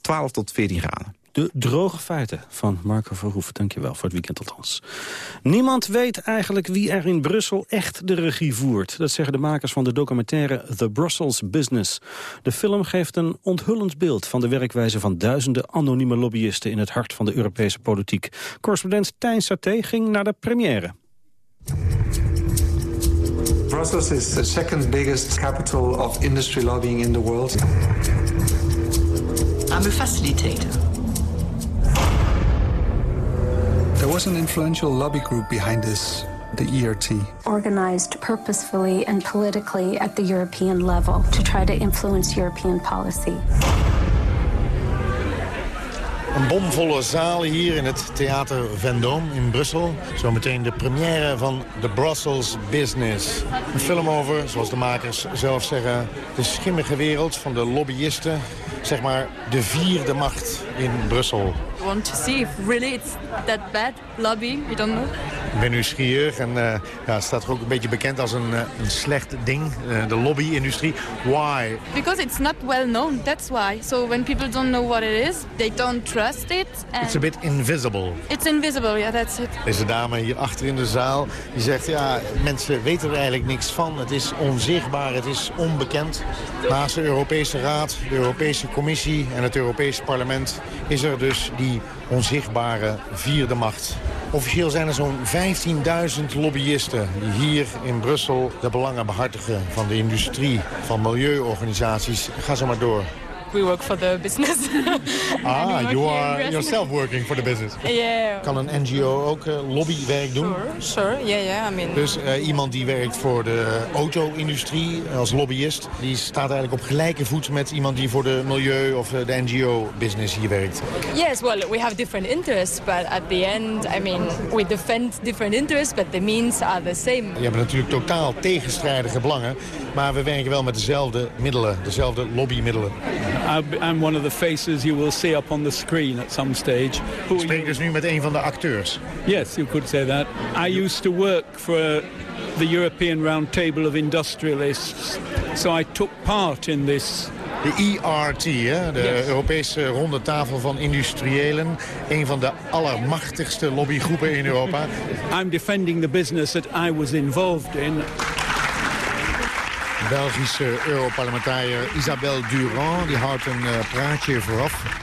12 tot 14 graden. De droge feiten van Marco Verhoef. Dankjewel voor het weekend althans. Niemand weet eigenlijk wie er in Brussel echt de regie voert. Dat zeggen de makers van de documentaire The Brussels Business. De film geeft een onthullend beeld van de werkwijze van duizenden anonieme lobbyisten in het hart van de Europese politiek. Correspondent Tijn Saté ging naar de première. Brussels is the second biggest capital of industry lobbying in the world. I'm a facilitator. There was an influential lobby group behind this, the ERT. Organized purposefully and politically at the European level to try to influence European policy. Een bomvolle zaal hier in het Theater Vendôme in Brussel. Zometeen de première van The Brussels Business. Een film over, zoals de makers zelf zeggen... de schimmige wereld van de lobbyisten. Zeg maar de vierde macht in Brussel. I want to see if really it's that bad lobbying. We don't know. Ik ben nieuwsgierig en uh, ja, het staat er ook een beetje bekend als een, uh, een slecht ding. Uh, de lobby-industrie. Why? Because it's not well known, that's why. So when people don't know what it is, they don't trust it. And It's a bit invisible. It's invisible, yeah, that's it. Deze dame hier achter in de zaal, die zegt... ja, mensen weten er eigenlijk niks van. Het is onzichtbaar, het is onbekend. Naast de Europese Raad, de Europese Commissie en het Europese Parlement... is er dus die onzichtbare vierde macht. Officieel zijn er zo'n 15.000 lobbyisten die hier in Brussel de belangen behartigen van de industrie, van milieuorganisaties. Ga zo maar door. We work for the business. [LAUGHS] Ah, you are yourself working for the business. [LAUGHS] Yeah. Kan een NGO ook uh, lobbywerk doen? Sure, sure, yeah, yeah. I mean... Dus uh, iemand die werkt voor de auto-industrie als lobbyist... die staat eigenlijk op gelijke voet met iemand die voor de milieu- of uh, de NGO-business hier werkt. Yes, well, we have different interests, but at the end, I mean, we defend different interests, but the means are the same. Je hebt natuurlijk totaal tegenstrijdige belangen, maar we werken wel met dezelfde middelen, dezelfde lobbymiddelen. I'm one of the faces you will see up on the screen at some stage. Ik spreek dus nu met een van de acteurs. Yes, you could say that. I used to work for the European Roundtable of Industrialists, so I took part in this de ERT, hè? de Yes. Europese ronde tafel van industriëlen. Een van de allermachtigste lobbygroepen in Europa. I'm defending the business that I was involved in. Belgische Europarlementariër Isabelle Durand die houdt een uh, praatje vooraf.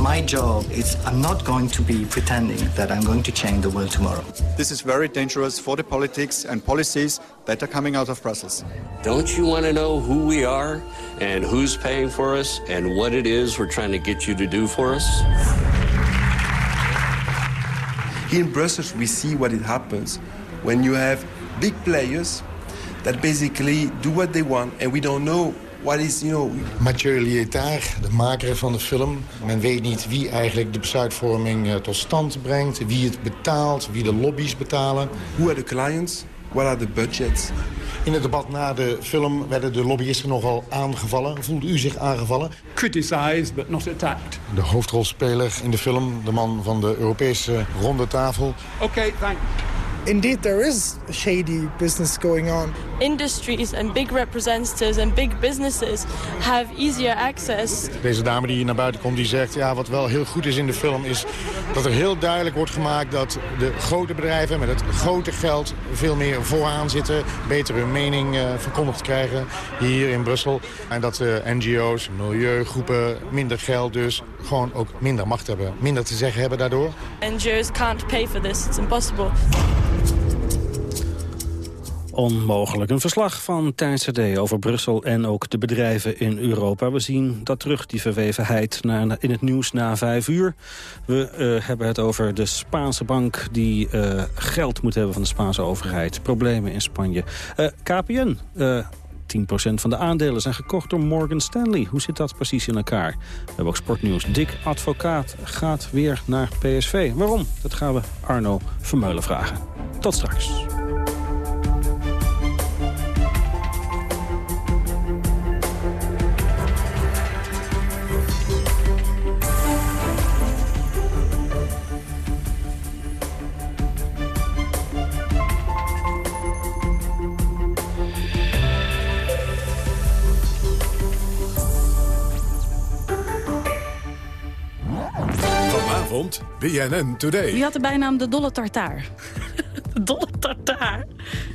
My job is I'm not going to be pretending that I'm going to change the world tomorrow. This is very dangerous for the politics and policies that are coming out of Brussels. Don't you want to know who we are and who's paying for us and what it is we're trying to get you to do for us? Here in Brussels, we see what it happens when you have big players that basically do what they want, and we don't know what is, you know... Mathieu Lietard, de maker van de film. Men weet niet wie eigenlijk de besluitvorming uh, tot stand brengt, wie het betaalt, wie de lobby's betalen. Who are the clients? What are the budgets? In het debat na de film werden de lobbyisten nogal aangevallen. Voelde u zich aangevallen? Criticized, but not attacked. De hoofdrolspeler in de film, de man van de Europese ronde tafel. Okay, thanks. Indeed, there is shady business going on. Industries and big representatives and big businesses have easier access. Deze dame die hier naar buiten komt, die zegt... ja, wat wel heel goed is in de film is dat er heel duidelijk wordt gemaakt... dat de grote bedrijven met het grote geld veel meer vooraan zitten... beter hun mening uh, verkondigd krijgen hier in Brussel. En dat de uh, NGO's, milieugroepen, minder geld dus... gewoon ook minder macht hebben, minder te zeggen hebben daardoor. NGO's can't pay for this, it's impossible. Onmogelijk. Een verslag van Tijn CD over Brussel en ook de bedrijven in Europa. We zien dat terug, die verwevenheid, in het nieuws na vijf uur. We uh, hebben het over de Spaanse bank die uh, geld moet hebben van de Spaanse overheid. Problemen in Spanje. Uh, KPN, 10% van de aandelen zijn gekocht door Morgan Stanley. Hoe zit dat precies in elkaar? We hebben ook sportnieuws. Dick Advocaat gaat weer naar PSV. Waarom? Dat gaan we Arno Vermeulen vragen. Tot straks. Vanavond BNN Today. Wie had de bijnaam de dolle tartaar? [LAUGHS] de dolle tartaar?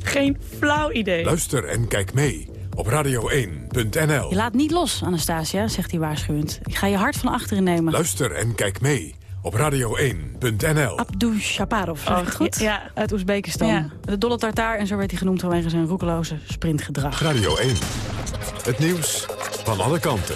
Geen flauw idee. Luister en kijk mee op radio1.nl. Je laat niet los, Anastasia, zegt hij waarschuwend. Ik ga je hart van achteren nemen. Luister en kijk mee op radio1.nl. Abdou Shaparov, zeg oh, goed? Ja. Uit Oezbekistan. Ja. De dolle tartaar, en zo werd hij genoemd vanwege zijn roekeloze sprintgedrag. Radio 1. Het nieuws van alle kanten.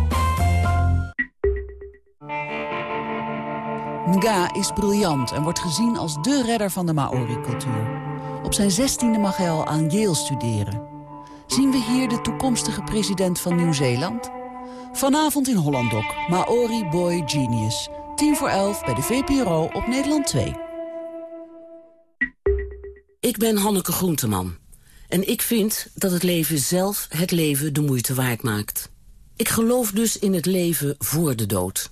Nga is briljant en wordt gezien als de redder van de Maori-cultuur. Op zijn zestiende mag hij al aan Yale studeren. Zien we hier de toekomstige president van Nieuw-Zeeland? Vanavond in Hollandok, Maori Boy Genius. 10 voor 11 bij de VPRO op Nederland 2. Ik ben Hanneke Groenteman. En ik vind dat het leven zelf het leven de moeite waard maakt. Ik geloof dus in het leven voor de dood.